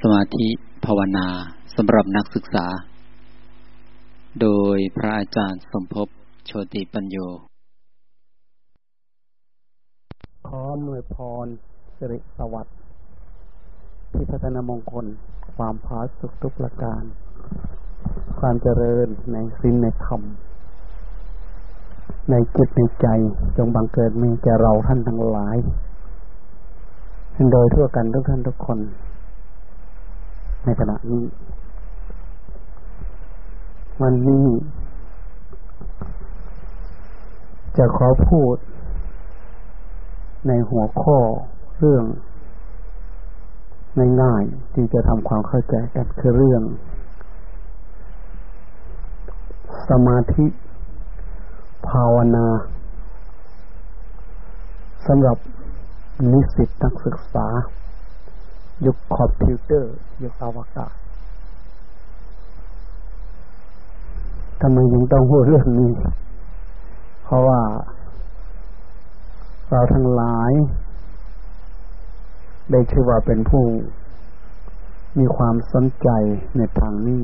สมาธิภาวนาสำหรับนักศึกษา โดยพระอาจารย์สมภพโชติปัญโย ขอหน่วยพรสิริสวัสดิ์ที่พัฒนามงคล ความพาสุขทุกประการ ความเจริญในสิ้นในธรรม ในจิตในใจจงบังเกิดมีแก่เราท่านทั้งหลาย โดยทั่วกันทุกท่านทุกคน ในขณะนี้ วันนี้ จะขอพูด ในหัวข้อเรื่องง่ายๆที่จะทำความเข้าใจกันคือเรื่อง สมาธิ ภาวนาสำหรับนิสิตนักศึกษา ยุคคอมพิวเตอร์ยุคอวกาศทำไมยังต้องพูดเรื่องนี้ เพราะว่า เราทั้งหลาย ได้ชื่อว่าเป็นผู้ มีความสนใจในทางนี้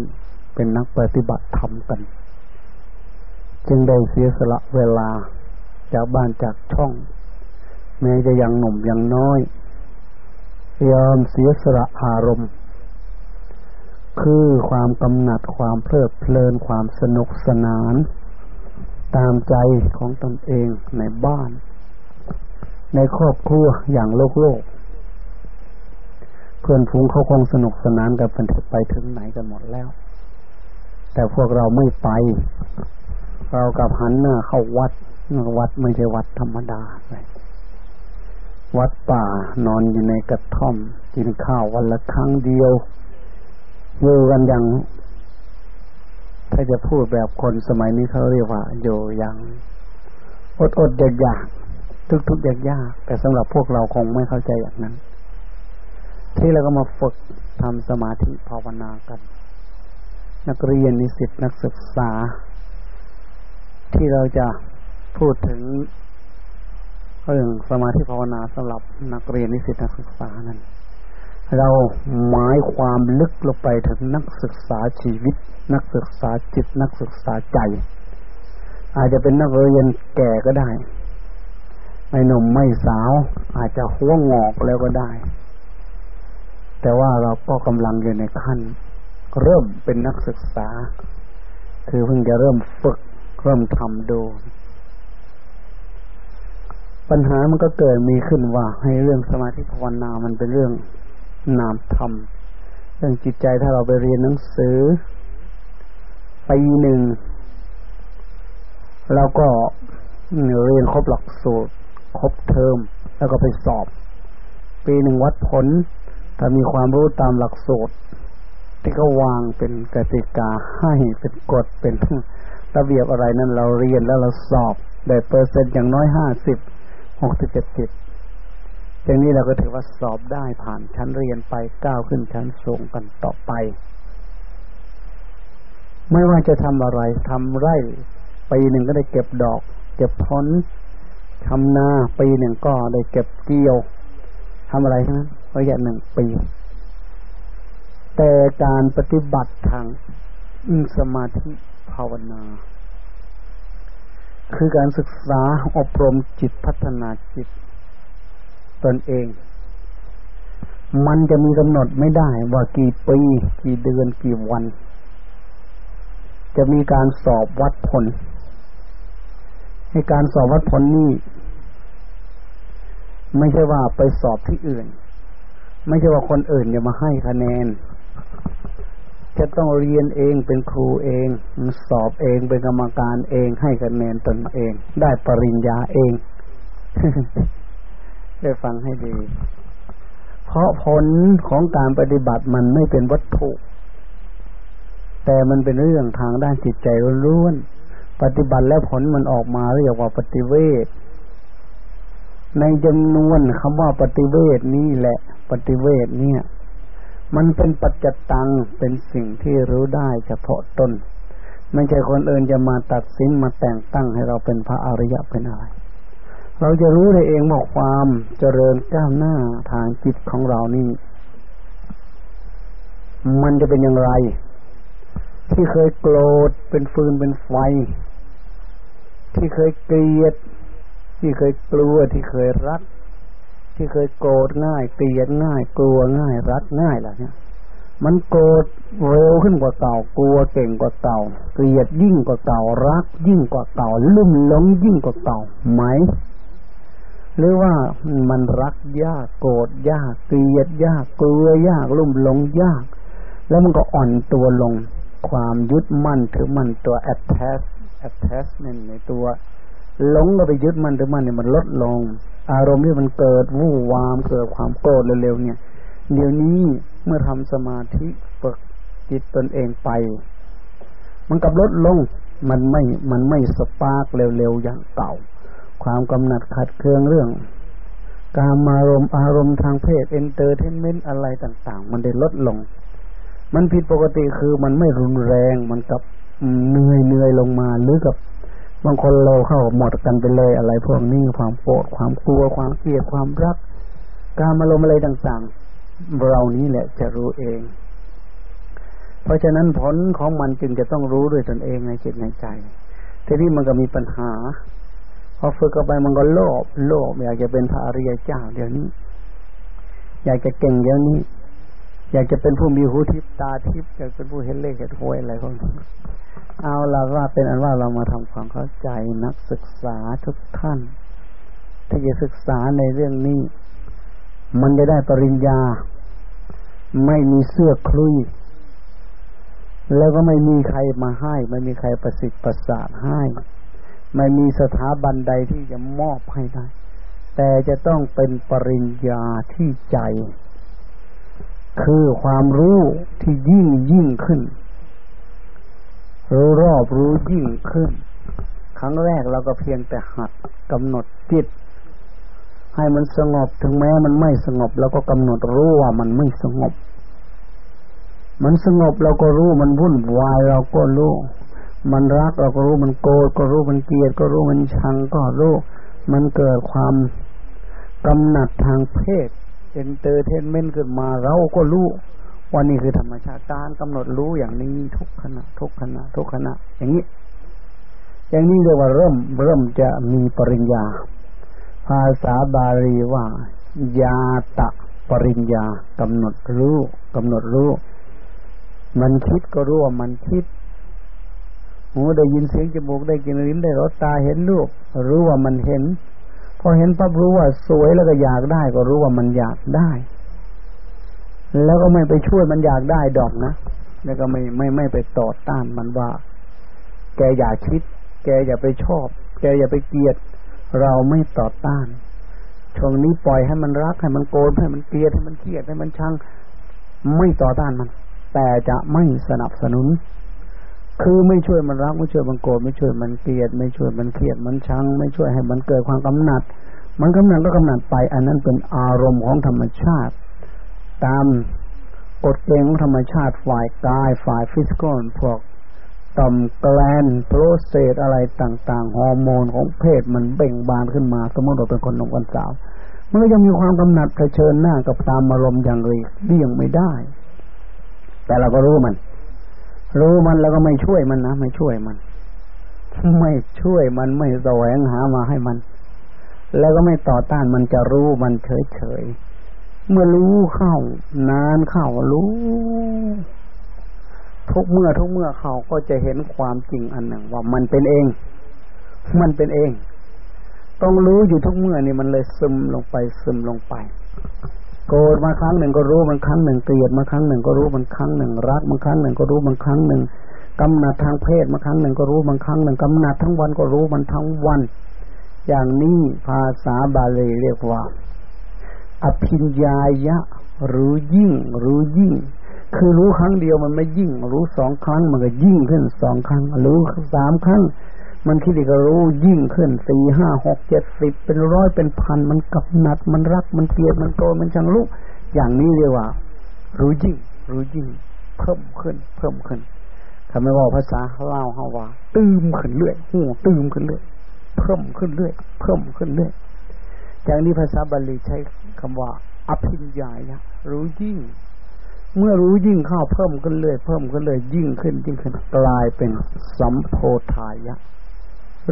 เป็นนักปฏิบัติธรรมกัน จึงได้เสียสละเวลา จากบ้านจากช่อง แม้จะยังหนุ่มยังน้อย ยอมเสียสละอารมณ์ คือความกำหนัดความเพลิดเพลินความสนุกสนาน ตามใจของตนเองในบ้าน ในครอบครัวอย่างโลกโลก เพื่อนฟูงเขาคงสนุกสนานกับกันไปถึงไหนกันหมดแล้ว แต่พวกเราไม่ไป เรากับหันหน้าเข้าวัดวัดไม่ใช่วัดธรรมดาเลย วัดป่านอนอยู่ในกระท่อม กินข้าววันละครั้งเดียวอยู่กันอย่าง ถ้าจะพูดแบบคนสมัยนี้เขาเรียกว่าอยู่อย่างอดอดอยากยากทุกทุกยากยากแต่สำหรับพวกเราคงไม่เข้าใจอย่างนั้น ที่เราก็มาฝึกทำสมาธิภาวนากัน นักเรียนนิสิตนักศึกษา ที่เราจะพูดถึง เรื่องสมาธิภาวนาสำหรับนักเรียนนิสิตนักศึกษานั้น เราหมายความลึกลงไปถึงนักศึกษาชีวิต นักศึกษาจิตนักศึกษาใจ อาจจะเป็นนักเรียนแก่ก็ได้ ไม่หนุ่มไม่สาว อาจจะหัวงอกแล้วก็ได้ แต่ว่าเราก็กำลังอยู่ในขั้น เริ่มเป็นนักศึกษา คือเพิ่งจะเริ่มฝึกเริ่มทำดู ปัญหามันก็เกิดมีขึ้นว่า ให้เรื่องสมาธิภาวนา มันเป็นเรื่องนามธรรม เรื่องจิตใจถ้าเราไปเรียนหนังสือปีหนึ่งเราก็เรียนครบหลักสูตร ครบเทอม แล้วก็ไปสอบ ปีหนึ่งวัดผล ถ้ามีความรู้ตามหลักสูตรที่ก็วางเป็นกติกาให้เป็นกฎเป็นระเบียบอะไรนั้นเราเรียนแล้วเราสอบ ได้เปอร์เซ็นต์อย่างน้อยห้าสิบ หกสิบเจ็ดสิบอย่างนี้เราก็ถือว่าสอบได้ผ่านชั้นเรียนไปก้าวขึ้นชั้นสูงกันต่อไป ไม่ว่าจะทำอะไรทำไร่ปีหนึ่งก็ได้เก็บดอก เก็บผลทำนาปีหนึ่งก็ได้เก็บเกี่ยวทำอะไรทั้งนั้นระยะหนึ่งปี แต่การปฏิบัติทางสมาธิภาวนา คือการศึกษาอบรมจิตพัฒนาจิต ตนเอง มันจะมีกำหนดไม่ได้ว่ากี่ปีกี่เดือนกี่วัน จะมีการสอบวัดผลให้การสอบวัดผลนี้ไม่ใช่ว่าไปสอบที่อื่น ไม่ใช่ว่าคนอื่นจะมาให้คะแนน จะต้องเรียนเองเป็นครูเอง สอบเองเป็นกรรมการเองให้คะแนนตนเอง ได้ปริญญาเองได้ฟังให้ดี เพราะผลของการปฏิบัติมันไม่เป็นวัตถุ แต่มันเป็นเรื่องทางด้านจิตใจล้วนปฏิบัติแล้วผลมันออกมาเรียกว่าปฏิเวทในจำนวนคำว่าปฏิเวทนี่แหละ ปฏิเวทเนี่ย มันเป็นปัจจตังเป็นสิ่งที่รู้ได้เฉพาะตนไม่ใช่คนอื่นจะมาตัดสินมาแต่งตั้งให้เราเป็นพระอริยะเป็นอะไร เราจะรู้ได้เองว่าความเจริญก้าวหน้าทางจิตของเรานี่ มันจะเป็นอย่างไร ที่เคยโกรธเป็นฟืนเป็นไฟ ที่เคยเกลียด ที่เคยกลัวที่เคยรัก ที่เคยโกรธง่ายเกลียดง่าย กลัวง่ายรักง่ายล่ะเนี่ยมันโกรธเร็วขึ้นกว่าเก่ากลัวเก่งกว่าเก่าเกลียดยิ่งกว่าเก่ารัก ยิ่งกว่าเก่าลุ่มหลงยิ่งกว่าเก่าไหม หรือว่ามันรักยากโกรธยากเกลียดยากกลัวยากลุ่มหลงยาก แล้วมันก็อ่อนตัวลง ความยึดมั่นถือมั่นตัว attach attachment ในตัว หลงก็ไปยึดมั่นถือมันเนี่ยมันลดลง อารมณ์ที่มันเกิดวู่วามเกิดความโกรธเร็วๆเนี่ยเดี๋ยวนี้เมื่อทำสมาธิฝึกจิตตนเองไป มันกลับลดลงมันไม่มันไม่ spark เร็วๆอย่างเก่า ความกำหนัดขัดเคืองเรื่อง กามารมณ์อารมณ์ทางเพศ entertainment อะไรต่าง ๆ มันได้ลดลง มันผิดปกติคือมันไม่รุนแรงมันกับเหนื่อยเหนื่อยลงมาหรือกับ บางคนเราเข้าหมดกันไปเลยอะไรพวกนี้ความโกรธความกลัวความเกลียดความรัก การมารมอะไรต่างๆ เรานี้แหละจะรู้เอง เพราะฉะนั้นผลของมันจึงจะต้องรู้ด้วยตนเองในจิตในใจทีนี้มันก็มีปัญหา พอฝึกเข้าไปมันก็โลภโลภอยากจะเป็นพระอริยเจ้าเดี๋ยวนี้ อยากจะเก่งเดี๋ยวนี้ อยากจะเป็นผู้มีหูทิพตาทิพอยากเป็นผู้เห็นเลขเห็นหวยอะไรพวกนี้ เอาละว่าเป็นอันว่าเรามาทำความเข้าใจนักศึกษาทุกท่าน ที่จะศึกษาในเรื่องนี้ มันจะได้ปริญญา ไม่มีเสื้อคลุย แล้วก็ไม่มีใครมาให้ ไม่มีใครประสิทธิ์ประสาทให้ ไม่มีสถาบันใดที่จะมอบให้ได้ แต่จะต้องเป็นปริญญาที่ใจ คือความรู้ที่ยิ่งยิ่งขึ้น รู้รอบรู้ยิ่งขึ้น ครั้งแรกเราก็เพียงแต่หัดกำหนดจิต ให้มันสงบถึงแม้มันไม่สงบเราก็กำหนดรู้ว่ามันไม่สงบ มันสงบเราก็รู้มันวุ่นวายเราก็รู้มันรักเราก็รู้มันโกรธก็รู้มันเกลียดก็รู้มันชังก็รู้ มันเกิดความกำหนัดทางเพศ entertainment ขึ้นมาเราก็รู้ ว่านี่คือธรรมชาติการกำหนดรู้อย่างนี้ทุกขณะ ทุกขณะ ทุกขณะ อย่างนี้ อย่างนี้เรียกว่าเริ่มเริ่มจะมีปริญญา ภาษาบาลีว่า ยาตะปริญญากำหนดรู้กำหนดรู้ มันคิดก็รู้ว่ามันคิดหูได้ยินเสียงจมูกได้กินลิ้นได้รสตาเห็นรูปรู้ว่ามันเห็น พอเห็นปั๊บรู้ว่าสวยแล้วก็อยากได้ ก็รู้ว่ามันอยากได้ แล้วก็ไม่ไปช่วยมันอยากได้ดอกนะ แล้วก็ไม่ไม่ไม่ไปต่อต้านมันว่า แกอย่าคิด แกอย่าไปชอบ แกอย่าไปเกลียด เราไม่ต่อต้านช่วงนี้ปล่อยให้มันรักให้มันโกรธให้มันเกลียดให้มันเครียดให้มันชังไม่ต่อต้านมัน แต่จะไม่สนับสนุน คือไม่ช่วยมันรักไม่ช่วยมันโกรธไม่ช่วยมันเกลียด ไม่ช่วยมันเครียดมันชัง ไม่ช่วยให้มันเกิดความกำหนัด มันกำหนัดก็กำหนัดไป อันนั้นเป็นอารมณ์ของธรรมชาติ ตามกฎเกณฑ์ของธรรมชาติฝ่ายกายฝ่าย physical พวกต่อม gland process อะไรต่างๆ ฮอร์โมนของเพศมันเบ่งบานขึ้นมา สมมติเราเป็นคนหนุ่มคนสาว มันก็ยังมีความกำหนัดเผชิญหน้ากับตามอารมณ์อย่างหลีกเลี่ยงไม่ได้ แต่เราก็รู้มัน รู้มันแล้วก็ไม่ช่วยมันนะ ไม่ช่วยมัน ไม่ช่วยมันไม่แสวงหามาให้มัน แล้วก็ไม่ต่อต้านมันจะรู้มันเฉยๆ เมื่อรู้เข้า นานเข้ารู้ทุกเมื่อทุกเมื่อเขาก็จะเห็นความจริงอันหนึ่ง ว่ามันเป็นเอง มันเป็นเอง ต้องรู้อยู่ทุกเมื่อนี่มันเลยซึมลงไปซึมลงไป โกรธมาครั้งหนึ่งก็รู้มันครั้งหนึ่งเกลียดมาครั้งหนึ่งก็รู้มันครั้งหนึ่งรักมาครั้งหนึ่งก็รู้มันครั้งหนึ่งกำหนัดทางเพศมาครั้งหนึ่งก็รู้มันครั้งหนึ่งกำหนัดทั้งวันก็รู้มันทั้งวัน อย่างนี้ภาษาบาลีเรียกว่า อภิญญายะ รู้ยิ่ง รู้ยิ่ง คือรู้ครั้งเดียวมันไม่ยิ่ง รู้สองครั้งมันก็ยิ่งขึ้นสองครั้ง รู้สามครั้ง มันคิดอีกรู้ยิ่งขึ้นสี่ห้าหกเจ็ดสิบเป็นร้อยเป็นพันมันกับหนัด มันรักมันเกลียดมันโกรธมันชังลุกอย่างนี้เรียกว่า รู้ยิ่ง รู้ยิ่ง เพิ่มขึ้น เพิ่มขึ้นทำไมว่าภาษาเล่าเขาว่า ตื้มขึ้นเรื่อยหูตื้มขึ้นเรื่อยเพิ่มขึ้นเรื่อยเพิ่มขึ้นเรื่อยอย่างนี้ภาษาบาลีใช้ คำว่า อภิญญารู้ยิ่ง เมื่อรู้ยิ่งเข้าเพิ่มขึ้นเรื่อยเพิ่มขึ้นเรื่อยยิ่งขึ้นยิ่งขึ้นกลายเป็นสัมโพธายะ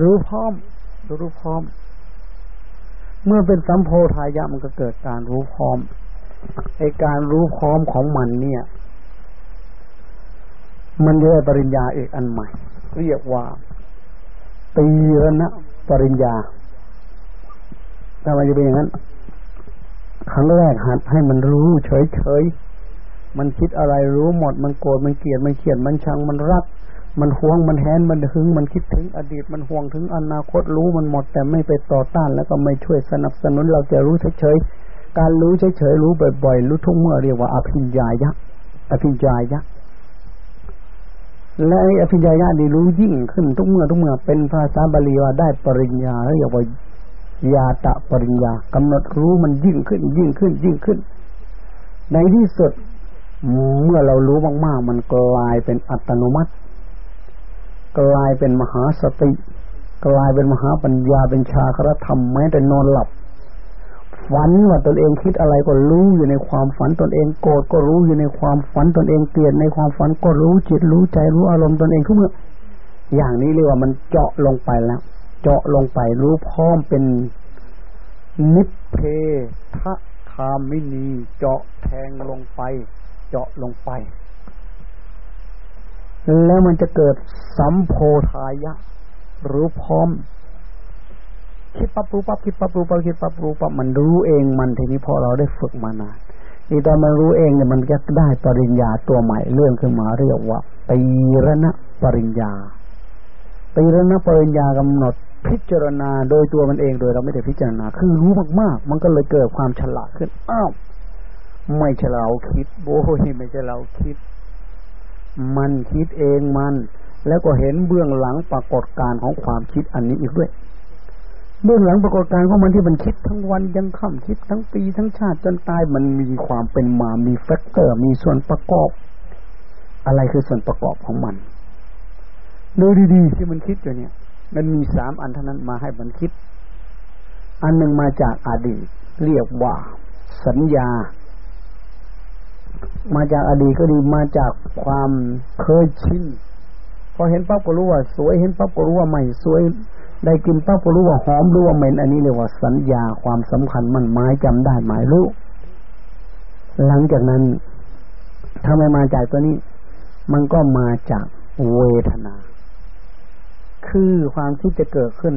รู้พร้อม รู้พร้อม เมื่อเป็นสัมโพธายะมันก็เกิดการรู้พร้อมไอการรู้พร้อมของมันเนี่ย มันเรียกปริญญาเอกอันใหม่ เรียกว่าตีรณะปริญญาทำไมจะเป็นอย่างนั้น ครั้งแรกหัดให้มันรู้เฉยๆ มันคิดอะไรรู้หมด มันโกรธ มันเกลียด มันเขียดมันชัง มันรัก มันห่วง มันแหน มันหึง มันคิดถึงอดีต มันห่วงถึงอนาคตรู้มันหมด แต่ไม่ไปต่อต้านแล้วก็ไม่ช่วยสนับสนุน เราจะรู้เฉยๆ การรู้เฉยๆ รู้บ่อยๆ รู้ทุกเมื่อเรียกว่าอภิญญายะอภิญญายะและอภิญญานี่รู้ยิ่งขึ้นทุกเมื่อทุกเมื่อเป็นภาษาบาลีว่าได้ปริญญาเรียกว่า ยาตะปริญญากำหนดรู้มันยิ่งขึ้น ยิ่งขึ้น ยิ่งขึ้น ในที่สุด เมื่อเรารู้มากๆ มันกลายเป็นอัตโนมัติ กลายเป็นมหาสติ กลายเป็นมหาปัญญาเป็นชาครธรรมแม้แต่นอนหลับฝันว่าตนเองคิดอะไรก็รู้อยู่ในความฝันตนเองโกรธก็รู้อยู่ในความฝันตนเองเกลียดในความฝันก็รู้จิตรู้ใจรู้อารมณ์ตนเองทุกเมื่ออย่างนี้เรียกว่ามันเจาะลงไปแล้ว เจาะลงไปรู้พร้อมเป็นนิพเพทะคามินีเจาะแทงลงไป เจาะลงไป แล้วมันจะเกิดสัมโพธายะ รู้พร้อม คิดปั๊บรู้ปั๊บคิดปั๊บรู้ปั๊บคิดปั๊บรู้ปั๊บมันรู้เองมันทีนี้พอเราได้ฝึกมานานนี่ตอนมันรู้เองเนี่ยมันจะได้ปริญญาตัวใหม่เรื่องขึ้นมาเรียกว่าปีรณะปริญญาปีรณะปริญญากำหนด พิจารณาโดยตัวมันเองโดยเราไม่ได้พิจารณา คือรู้มากๆ มันก็เลยเกิดความฉลาดขึ้น อ้าว ไม่ใช่เราคิดโว้ยไม่ใช่เราคิด มันคิดเองมัน แล้วก็เห็นเบื้องหลังปรากฏการของความคิดอันนี้อีกด้วย เบื้องหลังปรากฏการของมันที่มันคิดทั้งวันยังค่ำคิดทั้งปีทั้งชาติจนตายมันมีความเป็นมา มี factor มีส่วนประกอบ อะไรคือส่วนประกอบของมันดูดีๆที่มันคิดอยู่เนี่ย มันมีสามอันเท่านั้นมาให้มันคิด อันหนึ่งมาจากอดีต เรียกว่าสัญญา มาจากอดีตก็ดีมาจากความเคยชินพอเห็นปั๊บก็รู้ว่า สวยเห็นปั๊บก็รู้ว่าไม่สวย ได้กินปั๊บก็รู้ว่าหอมรู้ว่าเหม็นอันนี้เรียกว่าสัญญาความสำคัญมันหมายจำได้หมายรู้หลังจากนั้นถ้าไมมาจากตัวนี้ มันก็มาจากเวทนา คือความคิดจะเกิดขึ้น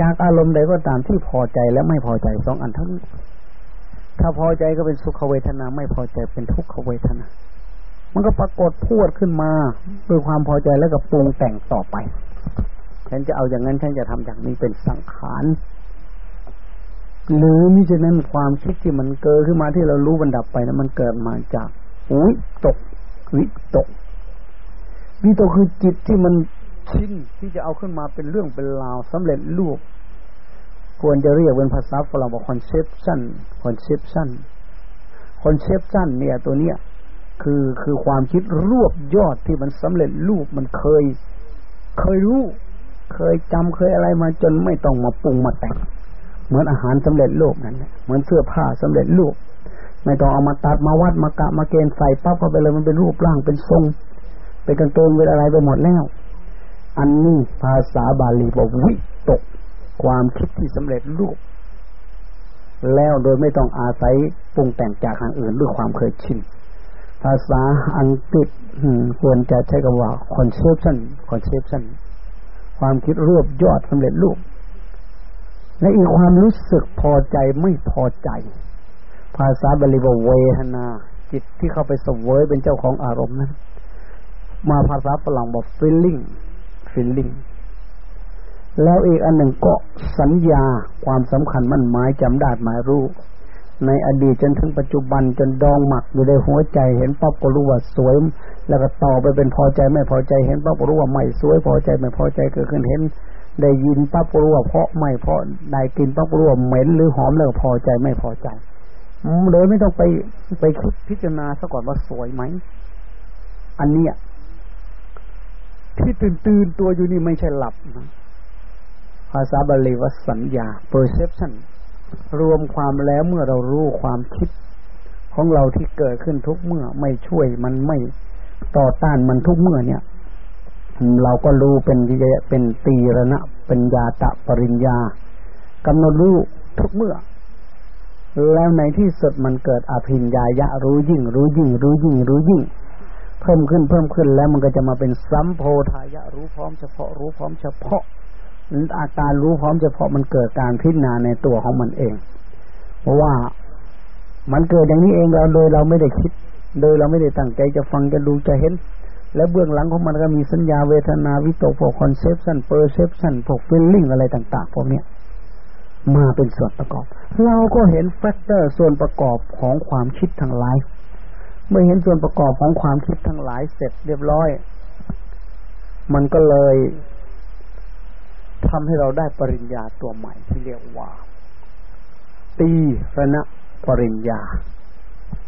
จากอารมณ์ใดก็ตามที่พอใจและไม่พอใจสองอันทั้งถ้าพอใจก็เป็นสุขเวทนา ไม่พอใจเป็นทุกขเวทนา มันก็ปรากฏพูดขึ้นมาด้วยความพอใจแล้วก็ปรุงแต่งต่อไป ฉันจะเอาอย่างนั้นฉันจะทำอย่างนี้เป็นสังขารหรือมิฉะนั้นความคิดที่มันเกิดขึ้นมาที่เรารู้บรรดับไปนะมันเกิดมาจากวิตกวิตกวิตกคือจิตที่มัน ชิ้นที่จะเอาขึ้นมาเป็นเรื่องเป็นราวสำเร็จรูปควรจะเรียกเป็นภาษาฝรั่งว่า conception conception conception เนี่ย ตัวเนี้ยคือคือความคิดรวบยอดที่มันสำเร็จรูปมันเคย เคยรู้ เคยจำเคยอะไรมาจนไม่ต้องมาปรุงมาแต่งเหมือนอาหารสำเร็จรูปนั่นแหละเหมือนเสื้อผ้าสำเร็จรูปไม่ต้องเอามาตัดมาวัดมากะมาเกณฑ์ใส่ปั๊บเข้าไปเลยมันเป็นรูปร่างเป็นทรง เป็นกันโตงเป็นอะไรไปหมดแล้ว อันนี้ภาษาบาลีบอกวิตก ความคิดที่สำเร็จรูป แล้วโดยไม่ต้องอาศัยปรุงแต่งจากทางอื่นด้วยความเคยชินภาษาอังกฤษควรจะใช้คำว่า conception conception ความคิดรวบยอดสำเร็จรูป และอีกความรู้สึกพอใจไม่พอใจ ภาษาบาลีว่าเวทนา จิตที่เข้าไปสวยเป็นเจ้าของอารมณ์นั้น มาภาษาฝรั่งบอก feeling feeling แล้วอีกอันหนึ่งก็สัญญาความสำคัญมั่นหมายจำได้หมายรู้ ในอดีตจนถึงปัจจุบันจนดองหมักอยู่ในหัวใจเห็นปั๊บก็รู้ว่าสวย แล้วก็ต่อไปเป็นพอใจไม่พอใจเห็นปั๊บก็รู้ว่าไม่สวยพอใจไม่พอใจเกิดขึ้นเห็น ได้ยินปั๊บก็รู้ว่าเพราะไม่เพราะได้กินปั๊บก็รู้ว่าเหม็นหรือหอมแล้วพอใจไม่พอใจโดยไม่ต้องไปไปคิดพิจารณาซะก่อนว่าสวยไหมอันเนี้ย ที่ตื่นตื่นตัวอยู่นี่ไม่ใช่หลับนะภาษาบาลีว่าสัญญา perception รวมความแล้วเมื่อเรารู้ความคิด ของเราที่เกิดขึ้นทุกเมื่อไม่ช่วยมันไม่ต่อต้านมันทุกเมื่อเนี่ย เราก็รู้เป็นวิเป็นตีระนะเป็นยาตะปริญญากำหนดรู้ทุกเมื่อ แล้วในที่สุดมันเกิดอภิญญายะรู้ยิ่ง รู้ยิ่ง รู้ยิ่งรู้ยิ่ง เพิ่มขึ้นเพิ่มขึ้นแล้วมันก็จะมาเป็นสัมโพธายะรู้พร้อมเฉพาะรู้พร้อมเฉพาะอาการรู้พร้อมเฉพาะมันเกิดการพิจารณาในตัวของมันเอง เพราะว่ามันเกิดอย่างนี้เองเราโดยเราไม่ได้คิด โดยเราไม่ได้ตั้งใจจะฟังจะดูจะเห็น และเบื้องหลังของมันก็มีสัญญาเวทนาวิตกพวก conception perception พวก feeling อะไรต่าง ๆ พวกนี้มาเป็นส่วนประกอบ เราก็เห็น factor ส่วนประกอบของความคิดทั้งหลาย เมื่อเห็นส่วนประกอบของความคิดทั้งหลายเสร็จเรียบร้อย มันก็เลยทำให้เราได้ปริญญาตัวใหม่ที่เรียกว่า ตีระณะปริญญา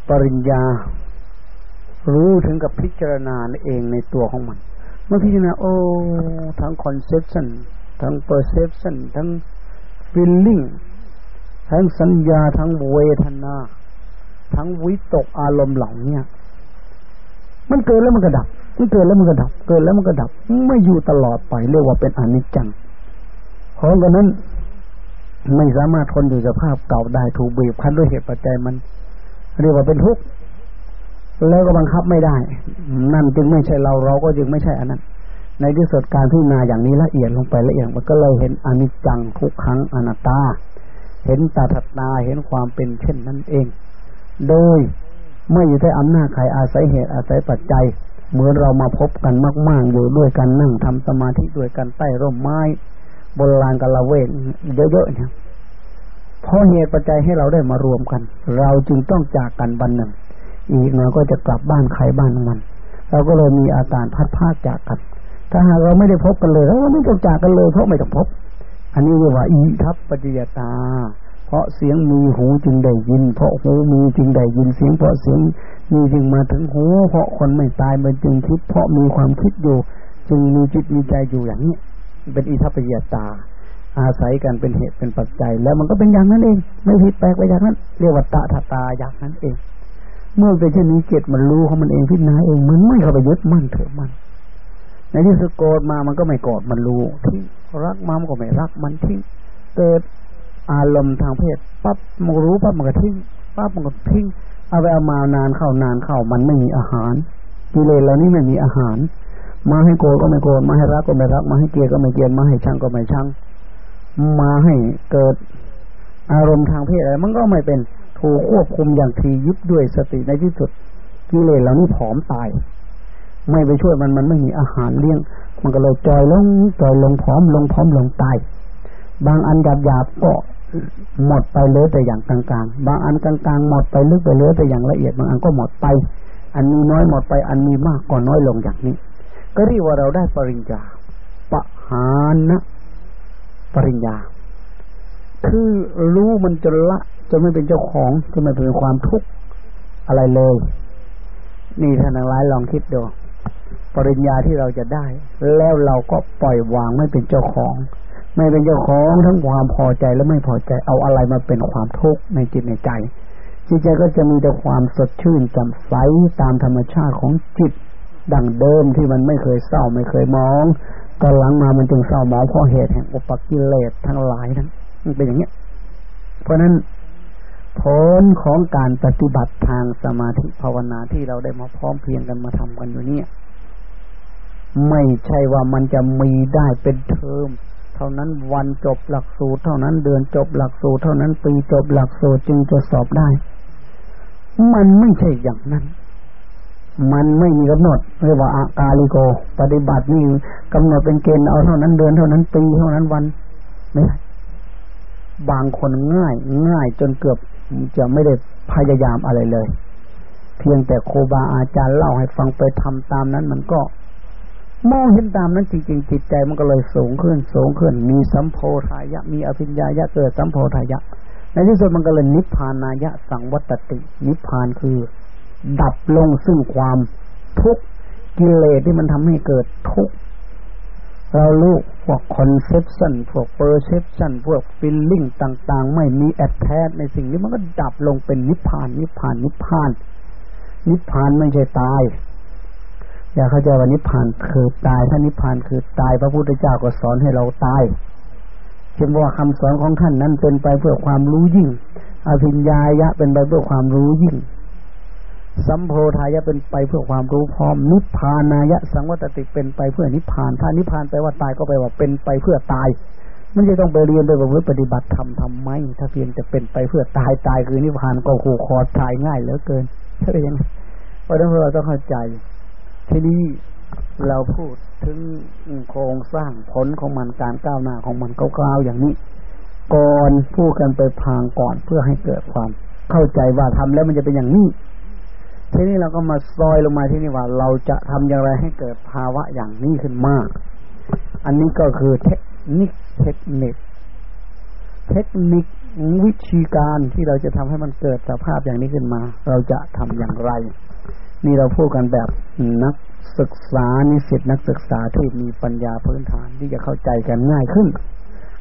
ปริญญา รู้ถึงกับพิจารณาเองในตัวของมัน เมื่อพิจารณาโอ้ทั้ง conception ทั้ง perception ทั้ง feeling ทั้งสัญญาทั้งเวทนา ทั้งวิตกอารมณ์เหล่านี้มันเกิดแล้วมันก็ดับ มันเกิดแล้วมันก็ดับ เกิดแล้วมันก็ดับ ไม่อยู่ตลอดไปเรียกว่าเป็นอนิจจังเพราะฉะนั้น ไม่สามารถทนอยู่สภาพเก่าได้ถูกบีบคั้นด้วยเหตุปัจจัยมัน เรียกว่าเป็นทุกข์แล้วก็บังคับไม่ได้ นั่นจึงไม่ใช่เราเราก็จึงไม่ใช่อันนั้น ในที่สุดการพิจารณาอย่างนี้ละเอียดลงไปละเอียดมันก็เลยเห็นอนิจจังทุกครั้งอนัตตา เห็นตาถัดตาเห็นความเป็นเช่นนั้นเอง โดยไม่อยู่ใต้อำนาจใครอาศัยเหตุอาศัยปัจจัย เหมือนเรามาพบกันมากๆอยู่ด้วยกันนั่งทำสมาธิด้วยกันใต้ร่มไม้บนลานกละเวกเยอะๆเนี่ยเพราะเหตุปัจจัยให้เราได้มารวมกัน เราจึงต้องจากกันบันหนึ่ง อีกหน่อยก็จะกลับบ้านใครบ้านมัน เราก็เลยมีอาการพัดพาจากกัน ถ้าหากเราไม่ได้พบกันเลยเราก็ไม่ต้องจากกันเลยเพราะไม่ต้องพบ อันนี้เรียกว่าอีทัพปัจจยตา เพราะเสียงมีหูจึงได้ยิน เพราะหูมีจึงได้ยินเสียง เพราะเสียงมีจึงมาถึงหู เพราะคนไม่ตายมันจึงคิด เพราะมีความคิดอยู่ จึงมีจิตมีใจอยู่อย่างนี้ เป็นอิทัปยตา อาศัยกันเป็นเหตุเป็นปัจจัย แล้วมันก็เป็นอย่างนั้นเอง ไม่ผิดแปลกไปอย่างนั้น เรียกว่าตาทตาอย่างนั้นเอง เมื่อเป็นเช่นนี้เจตมันรู้ของมันเองพิจารณาเอง มันไม่เข้าไปยึดมั่นเถือมันในที่สุดโกรธมามันก็ไม่โกรธมันรู้ทิ้งรักมามันก็ไม่รักมันทิ้งเกิด อารมณ์ทางเพศปั๊บมันรู้ปั๊บมันก็ทิ้งปั๊บมันก็ทิ้งเอาไปเอามานานเข้านานเข้ามันไม่มีอาหารกิเลสเหล่านี้ไม่มีอาหาร มาให้โกรธก็ไม่โกรธมาให้รักก็ไม่รัก มาให้เกลียดก็ไม่เกลียดมาให้ชังก็ไม่ชังมาให้เกิดอารมณ์ทางเพศอะไรมันก็ไม่เป็นถูกควบคุมอย่างทียิบด้วยสติในที่สุดกิเลสเหล่านี้ผอมตาย ไม่ไปช่วยมันมันไม่มีอาหารเลี้ยง มันก็เลยจอยลงจอยลงผอมลงผอมลงตายบางอันหยาบหยาบก็ หมดไปเลยแต่อย่างกลางๆ บางอันกลางๆ หมดไปลึกไปเลยแต่อย่างละเอียดบางอันก็หมดไป อันมีน้อยหมดไป อันมีมากก็น้อยลงอย่างนี้ ก็เรียกว่าเราได้ปริญญาปหานะปริญญา คือรู้มันจนละจะไม่เป็นเจ้าของจะไม่เป็นความทุกข์อะไรเลย นี่ท่านทั้งหลายลองคิดดู ปริญญาที่เราจะได้ แล้วเราก็ปล่อยวางไม่เป็นเจ้าของ ไม่เป็นเจ้าของทั้งความพอใจและไม่พอใจเอาอะไรมาเป็นความทุกข์ในจิตในใจ จิตใจก็จะมีแต่ความสดชื่นจำใสตามธรรมชาติของจิตดังเดิมที่มันไม่เคยเศร้าไม่เคยมองตอนหลังมามันจึงเศร้ามองเพราะเหตุแห่งอุปกิเลสทั้งหลายนั้นมันเป็นอย่างเนี้ย เพราะนั้นผลของการปฏิบัติทางสมาธิภาวนาที่เราได้มาพร้อมเพียงกันมาทำกันอยู่เนี่ย ไม่ใช่ว่ามันจะมีได้เป็นเทอม ท่านั้นวันจบหลักสูตร เท่านั้นเดือนจบหลักสูตร เท่านั้นปีจบหลักสูตรจึงจะสอบได้ มันไม่ใช่อย่างนั้น มันไม่มีกำหนดเรียกว่าอากาลิโก ปฏิบัตินี่กำหนดเป็นเกณฑ์เอาเท่านั้นเดือนเท่านั้นปีเท่านั้นวันไม่บางคนง่ายง่ายจนเกือบจะไม่ได้พยายามอะไรเลย เพียงแต่ครูบาอาจารย์เล่าให้ฟังไปทำตามนั้นมันก็ มองเห็นตามนั้นจริงๆจิตใจมันก็เลยสูงขึ้นสูงขึ้น มีสัมโพธายะ มีอภิญญายะเกิดสัมโพธายะ ในที่สุดมันก็เลยนิพพานายะ สังวัตตติ นิพพานคือ ดับลงซึ่งความทุกข์กิเลสที่มันทำให้เกิดทุกข์เราลูกพวก conception พวก perception พวก feeling ต่าง ๆ ไม่มีแอดแทสในสิ่งนี้มันก็ดับลงเป็นนิพพาน นิพพาน นิพพาน นิพพานไม่ใช่ตาย อย่าเข้าใจว่านิพพานคือตายถ้านิพพานคือตายพระพุทธเจ้าก็สอนให้เราตายเช่นว่าคำสอนของท่านนั้นเป็นไปเพื่อความรู้ยิ่ง อภิญญายะเป็นไปเพื่อความรู้ยิ่ง สัมโพธายะเป็นไปเพื่อความรู้พร้อม นิพพานายะ สังวัตติเป็นไปเพื่อนิพพาน ถ้านิพพานแปลว่าตายก็แปลว่าเป็นไปเพื่อตายไม่ใช่ต้องไปเรียนไปแบบปฏิบัติธรรมทำไม ถ้าเพียงจะเป็นไปเพื่อตายตายคือนิพพานก็ขู่คอตายง่ายเหลือเกินใช่ไหมเพราะฉะนั้นเราต้องเข้าใจ ทีนี้เราพูดถึงโครงสร้างผลของมันการก้าวหน้าของมันกล่าวๆอย่างนี้ ก่อนพูดกันไปพางก่อนเพื่อให้เกิดความ เข้าใจว่าทำแล้วมันจะเป็นอย่างนี้ทีนี้เราก็มาซอยลงมาที่นี่ว่า เราจะทำอย่างไรให้เกิดภาวะอย่างนี้ขึ้นมาอันนี้ก็คือเทคนิคเทคนิค เทคนิควิธีการที่เราจะทำให้มันเกิดสภาพอย่างนี้ขึ้นมา เราจะทำอย่างไร นี่เราพูดกันแบบนักศึกษานิสิตนักศึกษาที่มีปัญญาพื้นฐานที่จะเข้าใจกันง่ายขึ้น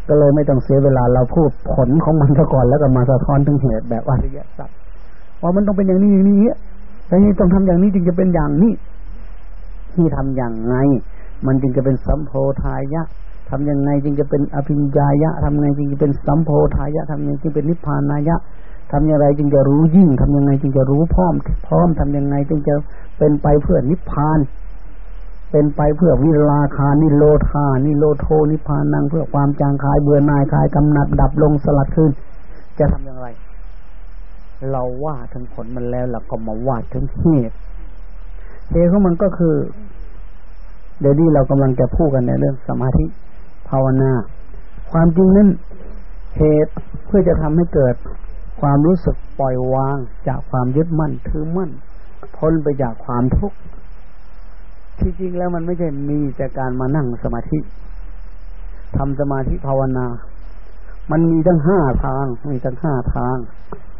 ก็เลยไม่ต้องเสียเวลาเราพูดผลของมันซะก่อนแล้วก็มาสะท้อนถึงเหตุแบบอริยสัจว่ามันต้องเป็นอย่างนี้อย่างนี้แล้วนี่ต้องทำอย่างนี้จึงจะเป็นอย่างนี้ที่ทำอย่างไง มันจึงจะเป็นสัมโพธายะทำยังไงจึงจะเป็นอภิญญายะทำยังไงจึงจะเป็นสัมโพธายะทำยังไงจึงเป็นนิพพานายะ ทำอย่างไรจึงจะรู้ยิ่งทำยังไงจึงจะรู้พร้อม พร้อมทำยังไงจึงจะเป็นไปเพื่อนิพพาน เป็นไปเพื่อวิราคานิโรธานิโรโทนิพพานังเพื่อความจางคายเบื่อหน่ายคลายกำหนัดดับลงสลัดขึ้น จะทำอย่างไร เราว่าถึงผลมันแล้วเราก็มาว่าถึงเหตุเหตุของมันก็คือ เดี๋ยวนี้เรากำลังจะพูดกันในเรื่องสมาธิภาวนา ความจริงนั้นเหตุเพื่อจะทำให้เกิด ความรู้สึกปล่อยวางจากความยึดมั่นถือมั่น พ้นไปจากความทุกข์ที่จริงแล้วมันไม่ใช่มีแต่การมานั่งสมาธิทำสมาธิภาวนา มันมีทั้งห้าทาง มีทั้งห้าทาง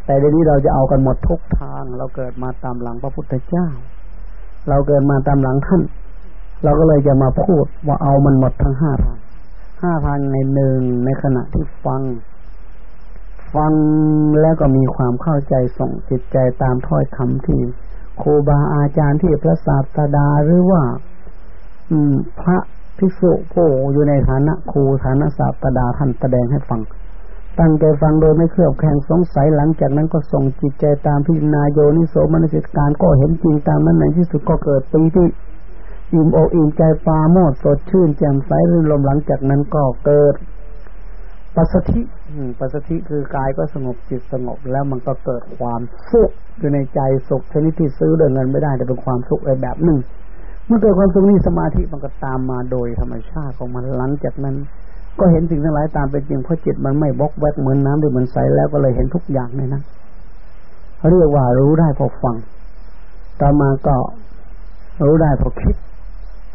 แต่เดี๋ยวนี้เราจะเอากันหมดทุกทาง เราเกิดมาตามหลังพระพุทธเจ้า เราเกิดมาตามหลังท่าน เราก็เลยจะมาพูดว่าเอามันหมดทั้งห้าทาง ห้าทางในหนึ่งในขณะที่ฟัง ฟังแล้วก็มีความเข้าใจส่งจิตใจตามถ้อยคำที่ครูบาอาจารย์ที่พระศาสดาหรือว่า อืม พระภิกษุผู้อยู่ในฐานะครูฐานะศาสดาท่านแสดงให้ฟัง ตั้งใจฟังโดยไม่เครือบแคลงสงสัยหลังจากนั้นก็ส่งจิตใจตามพิจารณาโยนิโสมนสิการก็เห็นจริงตามนั้นในที่สุดก็เกิดปีที่อิ่มอกอิ่มใจปาโมดสดชื่นแจ่มใสรื่นลมหลังจากนั้นก็เกิด ปัสสธิปัสสธิคือกายก็สงบจิตสงบแล้วมันก็เกิดความสุขอยู่ในใจสุขชนิดที่ซื้อเดินเงินไม่ได้แต่เป็นความสุขในแบบหนึ่งเมื่อเกิดความสุขนี้สมาธิมันก็ตามมาโดยธรรมชาติของมันหลังจากนั้น ก็เห็นสิ่งทั้งหลายตามเป็นจริงเพราะจิตมันไม่บกแวกเหมือนน้ำหรือเหมือนใสแล้วก็เลยเห็นทุกอย่างในนั้นเรียกว่ารู้ได้พอฟังต่อมาก็รู้ได้พอคิด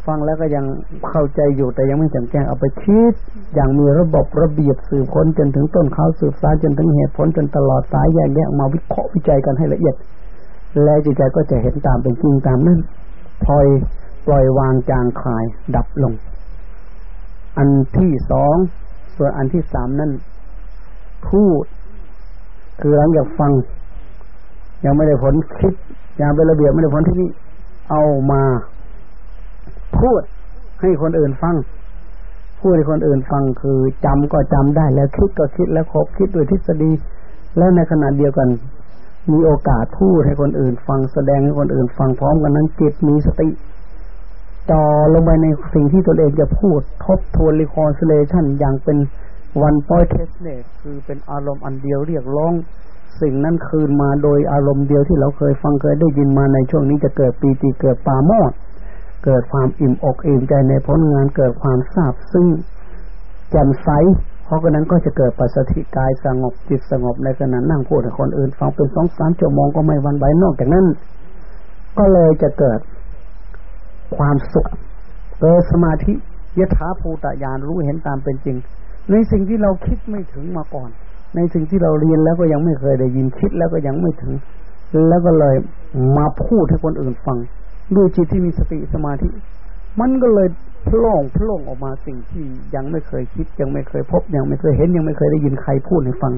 ฟังแล้วก็ยังเข้าใจอยู่แต่ยังไม่แจ่มแจ้งเอาไปคิดอย่างมีระบบระเบียบสืบค้นจนถึงต้นเขาสืบสายจนถึงเหตุผลจนตลอดสายแยกแยะมาวิเคราะห์วิจัยกันให้ละเอียด แล้วจิตใจก็จะเห็นตามเป็นจริงตามนั้นพลอยปล่อยวางจางคลายดับลง อันที่สองส่วนอันที่สามนั่นพูด คือหลังจากฟัง ยังไม่ได้ผลคิดยังเป็นระเบียบไม่ได้ผลที่นี่เอามา พูดให้คนอื่นฟัง พูดให้คนอื่นฟังคือจำก็จำได้แล้วคิดก็คิดแล้วคบคิดโดยทฤษฎี แล้วในขณะเดียวกัน มีโอกาสพูดให้คนอื่นฟังแสดงให้คนอื่นฟังพร้อมกันนั้นจิตมีสติจ่อลงไปในสิ่งที่ตนเองจะพูดทบทวน reconciliation อย่างเป็น one-pointedness คือเป็นอารมณ์อันเดียวเรียกร้อง สิ่งนั้นคืนมาโดยอารมณ์เดียวที่เราเคยฟังเคยได้ยินมาในช่วงนี้จะเกิดปีติเกิดปราโมทย์ เกิดความอิ่มอกอิ่มใจในผลงานเกิดความซาบซึ้งแจ่มใสเพราะกนั้นก็จะเกิดปัสสติกายสงบจิตสงบในขณะนั่งพูดกับคนอื่นฟังเป็นสองสามชั่วโมงก็ไม่วันไหวนอกจากนั้น ก็เลยจะเกิดความสุขเกิดสมาธิยถาภูตญาณรู้เห็นตามเป็นจริง ในสิ่งที่เราคิดไม่ถึงมาก่อน ในสิ่งที่เราเรียนแล้วก็ยังไม่เคยได้ยินคิดแล้วก็ยังไม่ถึง แล้วก็เลยมาพูดให้คนอื่นฟัง ด้วยจิตที่มีสติสมาธิ มันก็เลยโผล่องโผล่องออกมาสิ่งที่ยังไม่เคยคิด ยังไม่เคยพบ ยังไม่เคยเห็น ยังไม่เคยได้ยินใครพูดให้ฟัง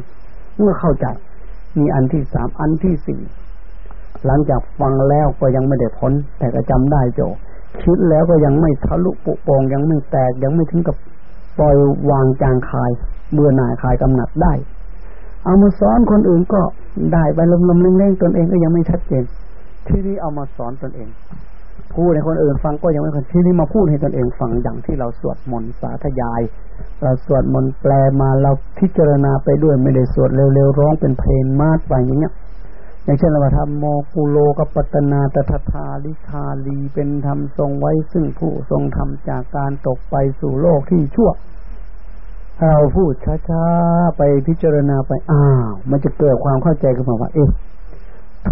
เมื่อเข้าใจมีอันที่สามอันที่สี่หลังจากฟังแล้วก็ยังไม่ได้พ้น แต่ก็จำได้โจคิดแล้วก็ยังไม่ทะลุปุโปงยังไม่แตกยังไม่ถึงกับปล่อยวางจางคาย เบื่อหน่ายคลายกำหนัดได้ เอามาสอนคนอื่นก็ได้ไปลมๆเล่งๆตนเองก็ยังไม่ชัดเจน ที่นี้เอามาสอนตนเอง พูดให้คนอื่นฟังก็ยังไม่คนที่นี้มาพูดให้ตนเองฟังอย่างที่เราสวดมนต์สาธยาย เราสวดมนต์แปลมาเราพิจารณาไปด้วยไม่ได้สวดเร็วๆร้องเป็นเพลงมาดไปอย่างเงี้ยอย่างเช่นเราทำโมกุโลกปัตนาตถทาลิชาลีเป็นธรรมทรงไว้ซึ่งผู้ทรงธรรมจากการตกไปสู่โลกที่ชั่ว เราพูดช้าๆไปพิจารณาไปอ้าว มันจะเกิดความเข้าใจขึ้นมาว่า เอ๊ะ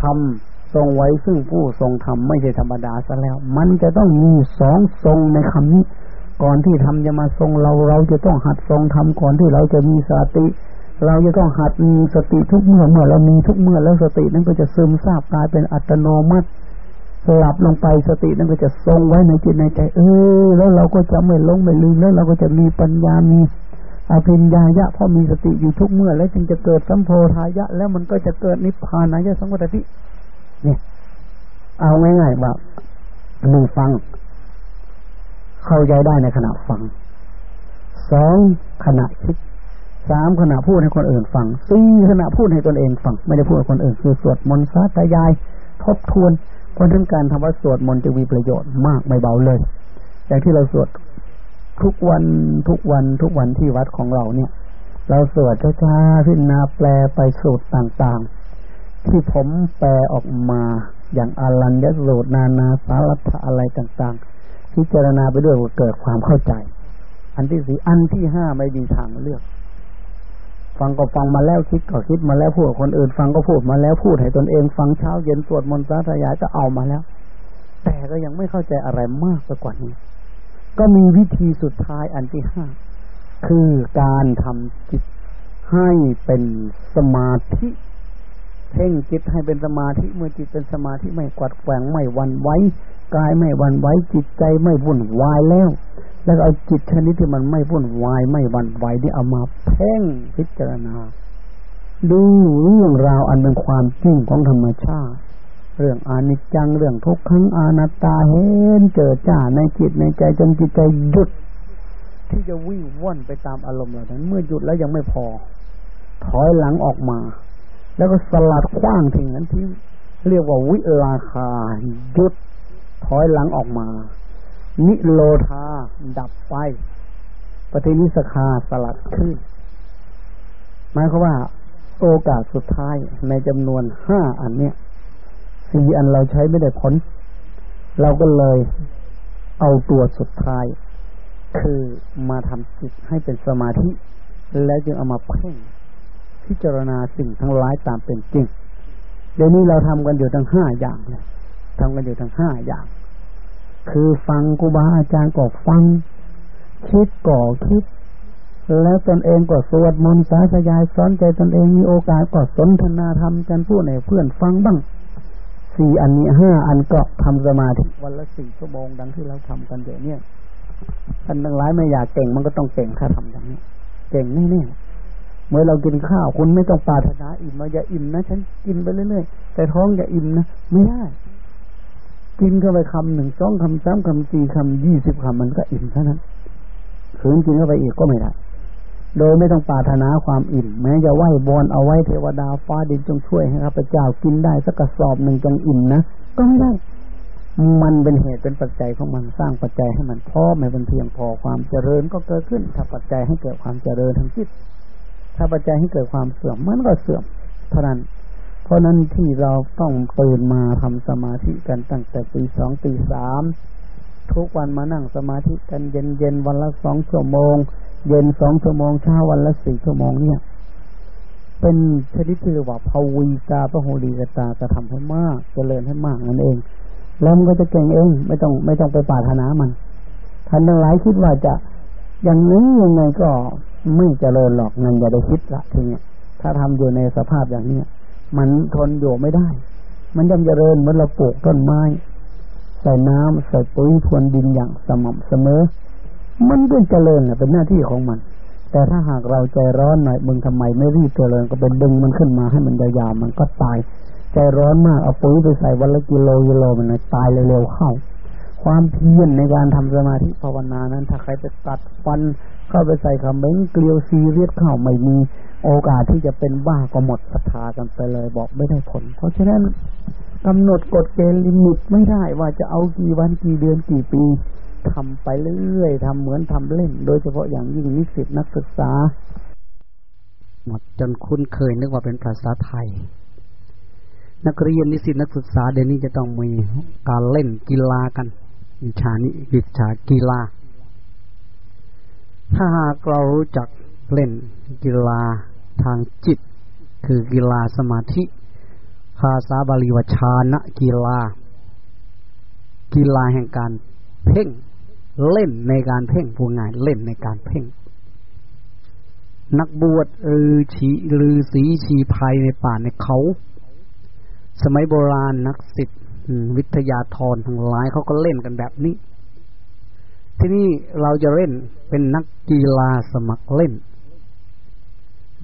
ทำ ทรงไว้ซึ่งผู้ทรงธรรมไม่ใช่ธรรมดาซะแล้ว มันจะต้องมีสองทรงในคำนี้ ก่อนที่ทำจะมาทรงเราเราจะต้องหัดทรงธรรมก่อนที่เราจะมีสติ เราจะต้องหัดมีสติทุกเมื่อเมื่อเรามีทุกเมื่อแล้วสตินั้นก็จะซึมซาบกลายเป็นอัตโนมัติหลับลงไปสตินั้นก็จะทรงไว้ในจิตในใจ เออ แล้วเราก็จะไม่ลงไม่ลืมแล้วเราก็จะมีปัญญามีอภิญญายะเพราะมีสติอยู่ทุกเมื่อ แล้วจึงจะเกิดสัมโพธายะ แล้วมันก็จะเกิดนิพพานายะสังวัติ เนี่ยเอาง่ายๆว่าหนึ่งฟัง เข้าใจได้ในขณะฟังสองขณะคิดสามขณะพูดให้คนอื่นฟังสี่ขณะพูดให้ตนเองฟัง ไม่ได้พูดให้คนอื่น คือสวดมนต์สาธยาย ทบทวนเพราะทั้งการทำวัดสวดมนต์จะมีประโยชน์มากไม่เบาเลย อย่างที่เราสวดทุกวันทุกวันทุกวันที่วัดของเราเนี่ย เราสวดช้าๆพิจารณาแปลไปสูตรต่างๆ ที่ผมแปลออกมาอย่างอารัญญสูตรนานาสารัตอะไรต่างๆพิจารณาไปด้วยเกิดความเข้าใจ อันที่สี่อันที่ห้าไม่มีทางเลือก ฟังก็ฟังมาแล้วคิดก็คิดมาแล้วพูดคนอื่น ฟังก็พูดมาแล้วพูดให้ตนเอง ฟังเช้าเย็นสวดมนต์สาธยายก็เอามาแล้ว แต่ก็ยังไม่เข้าใจอะไรมากกว่านี้ ก็มีวิธีสุดท้ายอันที่ห้าคือการทำจิตให้เป็นสมาธิ เพ่งจิตให้เป็นสมาธิเมื่อจิตเป็นสมาธิไม่กวัดแกว่งไม่วันไว้กายไม่วันไว้จิตใจไม่วุ่นวายแล้ว แล้วเอาจิตชนิดที่มันไม่วุ่นวายไม่วันไหวที่เอามาเพ่งพิจารณา ดูเรื่องราวอันเป็นความจริงของธรรมชาติเรื่องอานิจจังเรื่องทุกขังอนัตตาเห็นเจอจ้าในจิตในใจจนจิตใจหยุด ที่จะวิ่งว่อนไปตามอารมณ์เหล่านั้น เมื่อหยุดแล้วยังไม่พอ ถอยหลังออกมา แล้วก็สลัดคว้างทิ้งนั้นที่เรียกว่าวิลาคาหยุดถอยหลังออกมา นิโรธาดับไปปฏินิสคาสลัดขึ้นหมายความว่า โอกาสสุดท้ายในจำนวนห้าอันเนี้ยสี่อันเราใช้ไม่ได้ผล เราก็เลยเอาตัวสุดท้าย คือมาทำจิตให้เป็นสมาธิ แล้วจึงเอามาเพ่ง พิจารณาสิ่งทั้งหลายตามเป็นจริง เดี๋ยวนี้เราทำกันอยู่ทั้งห้าอย่างเลยทำกันอยู่ทั้งห้าอย่าง คือฟังกูบาอาจารย์ก็ฟัง คิดก่อคิด แล้วตนเองก็สวดมนต์สาธยายสอนใจตนเองมีโอกาสก็สนทนาธรรมกันพูดให้เพื่อนฟังบ้างสี่อันนี้ห้าอันก็ทำสมาธิวันละสี่ชั่วโมงดังที่เราทำกันเดี๋ยวนี้ท่านทั้งหลายไม่อยากเก่งมันก็ต้องเก่งถ้าทำอย่างนี้ เก่งแน่ๆ เมื่อเรากินข้าวคุณไม่ต้องปาถนาอิ่มมาอย่าอิ่มนะฉันกินไปเรื่อยๆแต่ท้องอย่าอิ่มนะไม่ได้กินเข้าไปคำหนึ่งสองคำสามคำสี่คำยี่สิบคำมันก็อิ่มเท่านั้นขืนกินเข้าไปอีกก็ไม่ได้โดยไม่ต้องปรารถนาความอิ่ม แม้จะไหว้บอลเอาไว้เทวดาฟ้าดินจงช่วยให้ข้าพเจ้ากินได้สักกระสอบหนึ่งจังอิ่มนะก็ไม่ได้ มันเป็นเหตุเป็นปัจจัยของมันสร้างปัจจัยให้มันพอไม่เป็นเพียงพอความเจริญก็เกิดขึ้นถ้าปัจจัยให้เกิดความเจริญทางจิต ถ้าปัจจัยให้เกิดความเสื่อมมันก็เสื่อมเท่านั้น เพราะนั้นที่เราต้องตื่นมาทำสมาธิกันตั้งแต่ตีสองตีสามทุกวันมานั่งสมาธิกันเย็นเย็นวันละสองชั่วโมง เย็นสองชั่วโมงเช้าวันละสี่ชั่วโมงเนี่ย เป็นชนิดที่เรียกว่าภาวีกาพระโหรีกตากระทำให้มากจเจริญให้มากนั่นเอง แล้วมันก็จะเก่งเองไม่ต้องไม่ต้องไปปาถนามันท่านทั้งหลายคิดว่าจะอย่างนี้ยังไงก็ ไม่เจริญหรอกนั่นอย่าได้คิดละทีเนี้ยถ้าทำอยู่ในสภาพอย่างเนี้ยมันทนอยู่ไม่ได้ มันยังเจริญเหมือนเราปลูกต้นไม้ ใส่น้ำใส่ปุ๋ยพรวนดินอย่างสม่ำเสมอ มันก็เจริญเป็นหน้าที่ของมัน แต่ถ้าหากเราใจร้อนหน่อยมึงทำไมไม่รีบเจริญก็เป็นดึงมันขึ้นมาให้มันยาวๆมันก็ตาย ใจร้อนมากเอาปุ๋ยไปใส่วันละกิโลกิโลมันตายเร็วๆเข้า ความเพียรในการทำสมาธิภาวนานั้นถ้าใครไปกัดฟัน เข้าไปใส่เขม็งเกลียวซีเรียสเข้าไม่มีโอกาสที่จะเป็นบ้าก็หมดศรัทธากันไปเลยบอกไม่ได้ผล เพราะฉะนั้นกำหนดกฎเกณฑ์ limit ไม่ได้ว่าจะเอากี่วันกี่เดือนกี่ปีทำไปเรื่อยๆทำเหมือนทำเล่น โดยเฉพาะอย่างยิ่งนิสิตนักศึกษา หมดจนคุ้นเคยนึกว่าเป็นภาษาไทย นักเรียนนิสิตนักศึกษาเดี๋ยวนี้จะต้องมีการเล่นกีฬากัน วิชานี้วิชากีฬา ถ้าหากเรารู้จักเล่นกีฬาทางจิต คือกีฬาสมาธิภาษาบาลีวชานะกีฬา กีฬาแห่งการเพ่งเล่นในการเพ่งผู้ง่ายเล่นในการเพ่ง นักบวชเออชีหรือสีชีภัยในป่าในเขา สมัยโบราณนักศิษย์วิทยาธรทั้งหลายเขาก็เล่นกันแบบนี้ ที่นี่เราจะเล่นเป็นนักกีฬาสมัครเล่น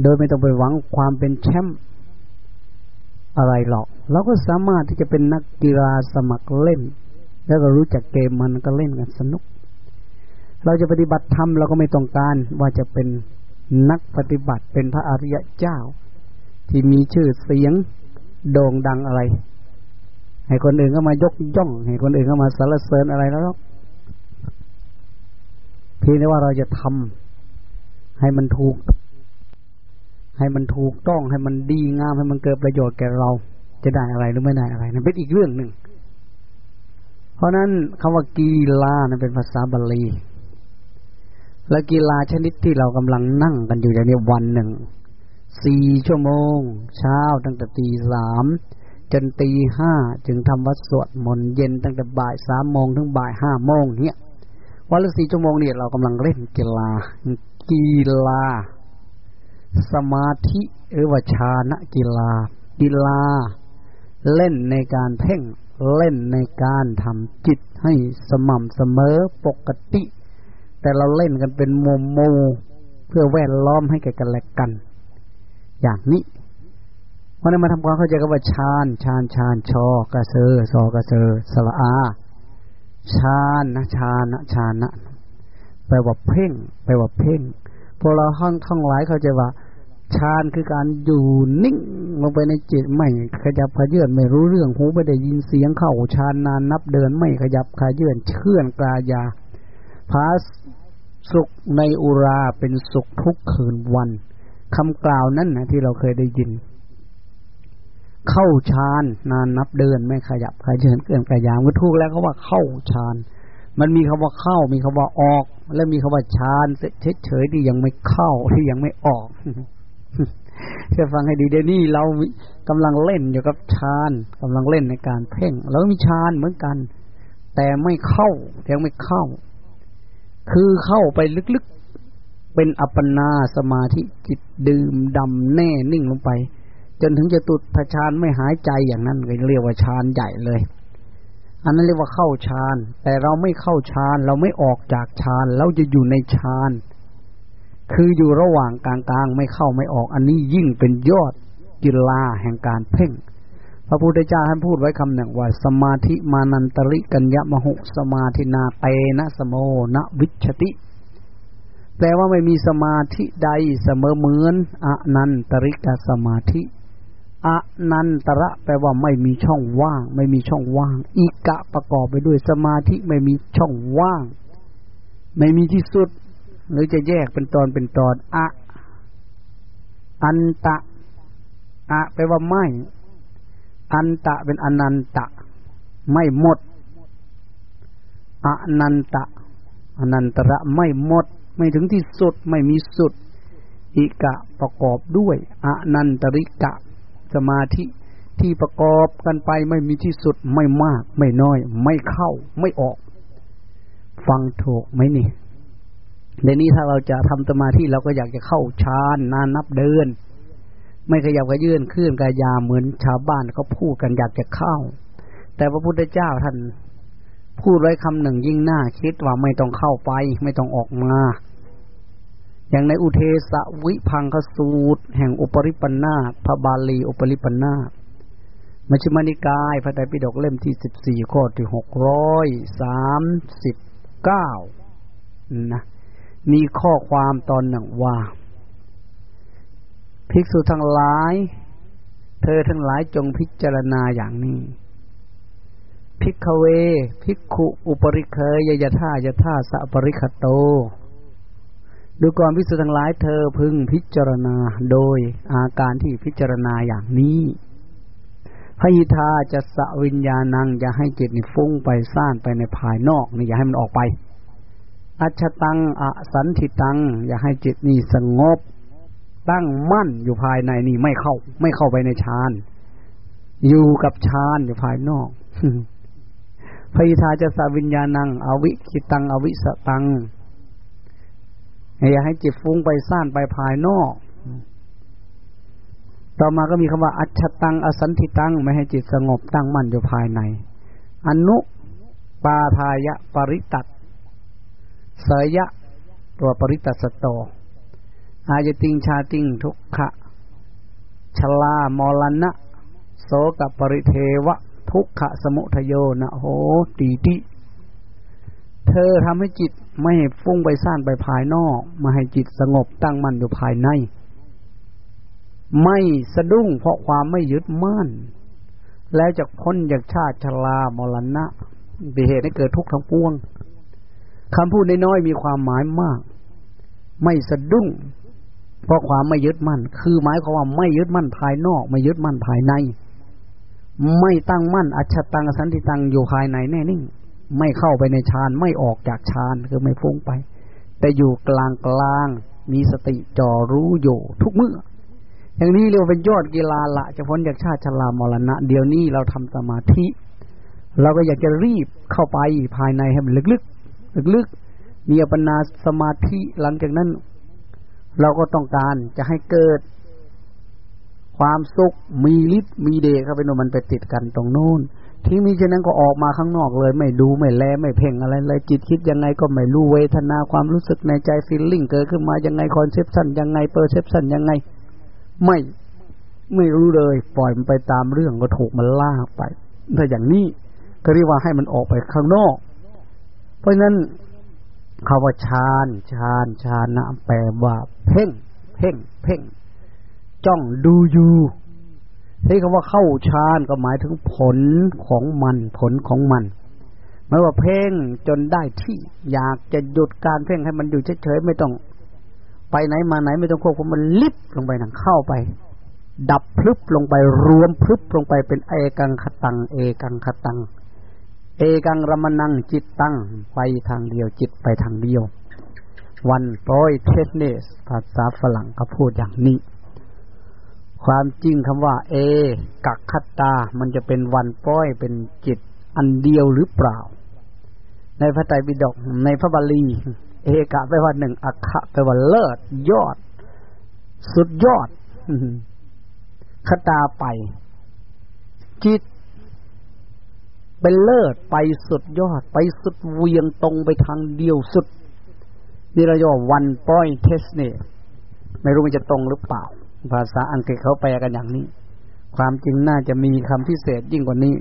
โดยไม่ต้องไปหวังความเป็นแชมป์อะไรหรอก เราก็สามารถที่จะเป็นนักกีฬาสมัครเล่น แล้วก็รู้จักเกมมันก็เล่นกันสนุก เราจะปฏิบัติธรรมเราก็ไม่ต้องการว่าจะเป็นนักปฏิบัติเป็นพระอริยะเจ้า ที่มีชื่อเสียงโด่งดังอะไร ให้คนอื่นก็มายกย่อง ให้คนอื่นก็มาสรรเสริญอะไรแล้ว เพียงแต่ว่าเราจะทำให้มันถูก ให้มันถูกต้องให้มันดีงามให้มันเกิดประโยชน์แก่เรา จะได้อะไรหรือไม่ได้อะไรนั่นเป็นอีกเรื่องหนึ่ง เพราะนั้นคำว่ากีฬานั้นเป็นภาษาบาลี และกีฬาชนิดที่เรากำลังนั่งกันอยู่ในวันหนึ่งสี่ชั่วโมง เช้าตั้งแต่ตีสามจนตีห้าจึงทำวัดสวดมนต์เย็นตั้งแต่บ่ายสามโมงถึงบ่ายห้าโมงเนี่ย วันละสี่ชั่วโมงเนี่ยเรากำลังเล่นกีฬา กีฬา สมาธิหรือว่าชานะกีฬา กีฬา เล่นในการเพ่ง เล่นในการทำจิตให้สม่ำเสมอปกติ แต่เราเล่นกันเป็นโมโมเพื่อแวดล้อมให้แก่กันและกัน อย่างนี้วันนี้มาทำความเข้าใจกับว่าชานชานชานชอกระเซอซอกระเซอสละอา ชานนะชานนะชานนะแปลว่าเพ่ง แปลว่าเพ่งพวกเราห้องท่องหลายเขาจะว่าฌานคือการอยู่นิ่งลงไปในจิตไม่ขยับขยื่นไม่รู้เรื่องหูไม่ได้ยินเสียงเข้าฌานนานนับเดินไม่ขยับขยื่นเคลื่อนกลายาพาสุขในอุราเป็นสุขทุกคืนวันคำกล่าวนั้นนะที่เราเคยได้ยิน เข้าฌานนานนับเดินไม่ขยับขยื่นเกินกายามก็ถูกแล้วเขาว่าเข้าฌานมันมีคำว่าเข้า มีคำว่าออก และมีคำว่าฌานเฉยๆที่ยังไม่เข้าที่ยังไม่ออกจะฟังให้ดีเดี๋ยวนี้เรากำลังเล่นอยู่กับฌานกำลังเล่นในการเพ่งแล้วมีฌานเหมือนกัน แต่ไม่เข้ายังไม่เข้า คือเข้าไปลึกๆเป็นอัปปนาสมาธิจิตดื่มดำแน่นิ่งลงไป จนถึงจะตุดพฌานไม่หายใจอย่างนั้นเรียกว่าฌานใหญ่เลย อันนั้นเรียกว่าเข้าฌาน แต่เราไม่เข้าฌาน เราไม่ออกจากฌาน เราจะอยู่ในฌาน คืออยู่ระหว่างกลางๆ ไม่เข้าไม่ออก อันนี้ยิ่งเป็นยอดกิลาแห่งการเพ่ง พระพุทธเจ้าท่านพูดไว้คำหนึ่งว่า สมาธิมานันตริกัญญมหุสมาธินาเตนะสโมนะวิชติแปลว่าไม่มีสมาธิใดเสมอเหมือนอนันตริกสมาธิ อนันตระ แปลว่าไม่มีช่องว่าง ไม่มีช่องว่างอีกะประกอบไปด้วยสมาธิไม่มีช่องว่าง ไม่มีที่สุด หรือจะแยกเป็นตอนเป็นตอนอะอันตะอะแปลว่าไม่ อันตะเป็นอนันตะ ไม่หมดอนันตะอนันตระไม่หมด ไม่ถึงที่สุดไม่มีสุด อิกะประกอบด้วยอนันตริกะ สมาธิที่ประกอบกันไปไม่มีที่สุดไม่มาก ไม่น้อย ไม่เข้าไม่ออก ฟังถูกไหมนี่ในนี้ถ้าเราจะทำสมาธิเราก็อยากจะเข้าฌานนานนับเดิน ไม่ขยับกระยื่นขึ้นกายาเหมือนชาวบ้านเขาพูดกันอยากจะเข้า แต่พระพุทธเจ้าท่านพูดไว้คำหนึ่งยิ่งหน้าคิดว่าไม่ต้องเข้าไป ไม่ต้องออกมา อย่างในอุเทสวิพังคสูตร แห่งอุปริปันธาพระบาลีอุปริปันธามัชฌิมานิกาย พระไตรปิฎกเล่มที่สิบสี่ข้อที่หกร้อยสามสิบเก้านะมีข้อความตอนหนึ่งว่า ภิกษุทั้งหลาย เธอทั้งหลายจงพิจารณาอย่างนี้พิกเวพิกขุ อุปริเคยยะท่ายะท่าสัปริคโต ดูก่อนพิสุทั้งหลายเธอพึงพิจารณาโดยอาการที่พิจารณาอย่างนี้พยิทาจะสะวิญญาณังอย่าให้จิตนี่ฟุ้งไปซ่านไปในภายนอกนี่อย่าให้มันออกไป อัชตังอสันติตัง อย่าให้จิตนี่สงบ ตั้งมั่นอยู่ภายในนี่ไม่เข้า ไม่เข้าไปในฌานอยู่กับฌานอยู่ภายนอกพยิทาจะสาวิญญาณัง อวิคิตังอวิสตัง อย่าให้จิตฟุ้งไปซ่านไปภายนอก ต่อมาก็มีคำว่า อัจฉตัง อสันติตัง ไม่ให้จิตสงบตั้งมั่นอยู่ภายใน อนุปาทายะปริตัตเสยะ ตัวปริตัสโต อายติงชาติงทุกขะชลามรณะโสกับปริเทวะ ทุกขะสมุทโยนะโหตีติ เธอทำให้จิตไม่ฟุ้งไปซ่านไปภายนอก มาให้จิตสงบตั้งมั่นอยู่ภายใน ไม่สะดุ้งเพราะความไม่ยึดมั่น แล้วจะพ้นจากชาติชรามรณะเป็นเหตุให้เกิดทุกข์ทั้งปวงคำพูดน้อยๆมีความหมายมาก ไม่สะดุ้ง เพราะความไม่ยึดมั่น คือหมายความว่าไม่ยึดมั่นภายนอก ไม่ยึดมั่นภายใน ไม่ตั้งมั่นอัจฉตังสันติตังอยู่ภายในแน่นิ่ง ไม่เข้าไปในฌานไม่ออกจากฌานคือไม่ฟุ้งไป แต่อยู่กลางกลางมีสติจ่อรู้อยู่ทุกเมื่อ อย่างนี้เรียกว่าเป็นยอดกีฬาละจะพ้นจากชาติชรามรณะ เดี๋ยวนี้เราทำสมาธิ เราก็อยากจะรีบเข้าไปภายในให้มันลึกๆลึกๆมีอัปปนาสมาธิหลังจากนั้น เราก็ต้องการจะให้เกิดความสุขมีฤทธิ์มีเดชเข้าไปโน่นมันไปติดกันตรงโน้น ที่มีเช่นนั้นก็ออกมาข้างนอกเลย ไม่ดูไม่แลไม่เพ่งอะไรเลยจิตคิดยังไงก็ไม่รู้เวทนาความรู้สึกในใจ feeling เกิดขึ้นมายังไง conception ยังไง perception ยังไง ไม่ไม่รู้เลย ปล่อยมันไปตามเรื่องก็ถูกมันลากไปถ้าอย่างนี้ก็เรียกว่าให้มันออกไปข้างนอก เพราะฉะนั้นคำว่าฌานฌานฌานะแปลว่า เพ่ง เพ่ง เพ่ง จ้องดูอยู่ ที่คำว่าเข้าฌานก็หมายถึงผลของมัน ผลของมันไม่ว่าเพ่งจนได้ที่ อยากจะหยุดการเพ่งให้มันอยู่เฉยๆไม่ต้องไปไหนมาไหนไม่ต้องควบคุมมันลิบลงไปนังเข้าไป ดับพลึบลงไปรวมพลึบลงไปเป็นเอกังคตัง เอกังคตัง เอกังรมนังจิตตั้งไปทางเดียวจิตไปทางเดียว วันโปรยเทสเนสภาษาฝรั่งก็พูดอย่างนี้ ความจริงคำว่า เอ กักขัตตา มันจะเป็นวันป้อยเป็นจิตอันเดียวหรือเปล่า ในพระไตรปิฎกในพระบาลี เอกะแปลว่าหนึ่งอัคคะแปลว่าเลิศยอด สุดยอดคตาไป จิต เป็นเลิศไปสุดยอด ไปสุดเวียงตรงไปทางเดียวสุดนี่เราเรียกว่าวันป้อยเทสเนไม่รู้มันจะตรงหรือเปล่า ภาษาอังกฤษเขาแปลกันอย่างนี้ ความจริงน่าจะมีคำพิเศษยิ่งกว่านี้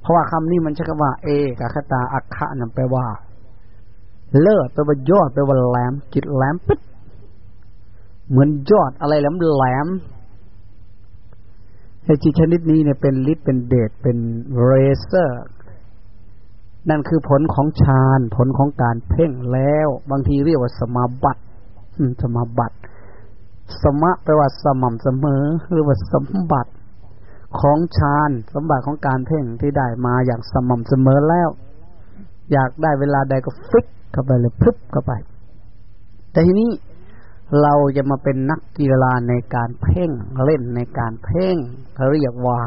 เพราะว่าคำนี้มันใช้คำว่า เอกคตาอัคคะนั่นแปลว่า เลิศแปลว่ายอดแปลว่าแหลมจิตแหลมปึ๊ดเหมือนยอดอะไรแหลมแหลมไอจิตชนิดนี้เนี่ยเป็นฤทธิ์เป็นเดชเป็นเรเซอร์นั่นคือผลของฌานผลของการเพ่งแล้ว บางทีเรียกว่าสมาบัติสมาบัติ สมะแปลว่าสม่ำเสมอ หรือว่าสมบัติของฌานสมบัติของการเพ่งที่ได้มาอย่างสม่ำเสมอแล้ว อยากได้เวลาใดก็ฟิกเข้าไปเลยพึบเข้าไป แต่ทีนี้เราจะมาเป็นนักกีฬาในการเพ่งเล่นในการเพ่งเขาเรียกว่า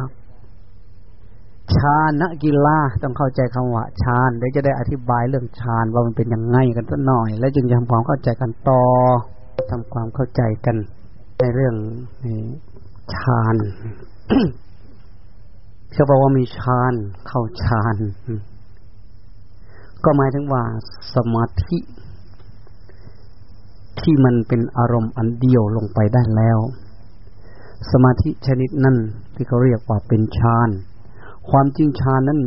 ฌานนักกีฬาต้องเข้าใจคำว่าฌานเดี๋ยวจะได้อธิบายเรื่องฌานว่ามันเป็นยังไงกันสักหน่อย แล้วจึงจะทำความเข้าใจกันต่อ ทำความเข้าใจกันในเรื่องฌานเขาบอกว่ามีฌานเข้าฌาน ก็หมายถึงว่าสมาธิ ที่มันเป็นอารมณ์อันเดียวลงไปได้แล้ว สมาธิชนิดนั้นที่เขาเรียกว่าเป็นฌาน ความจริงฌานนั้น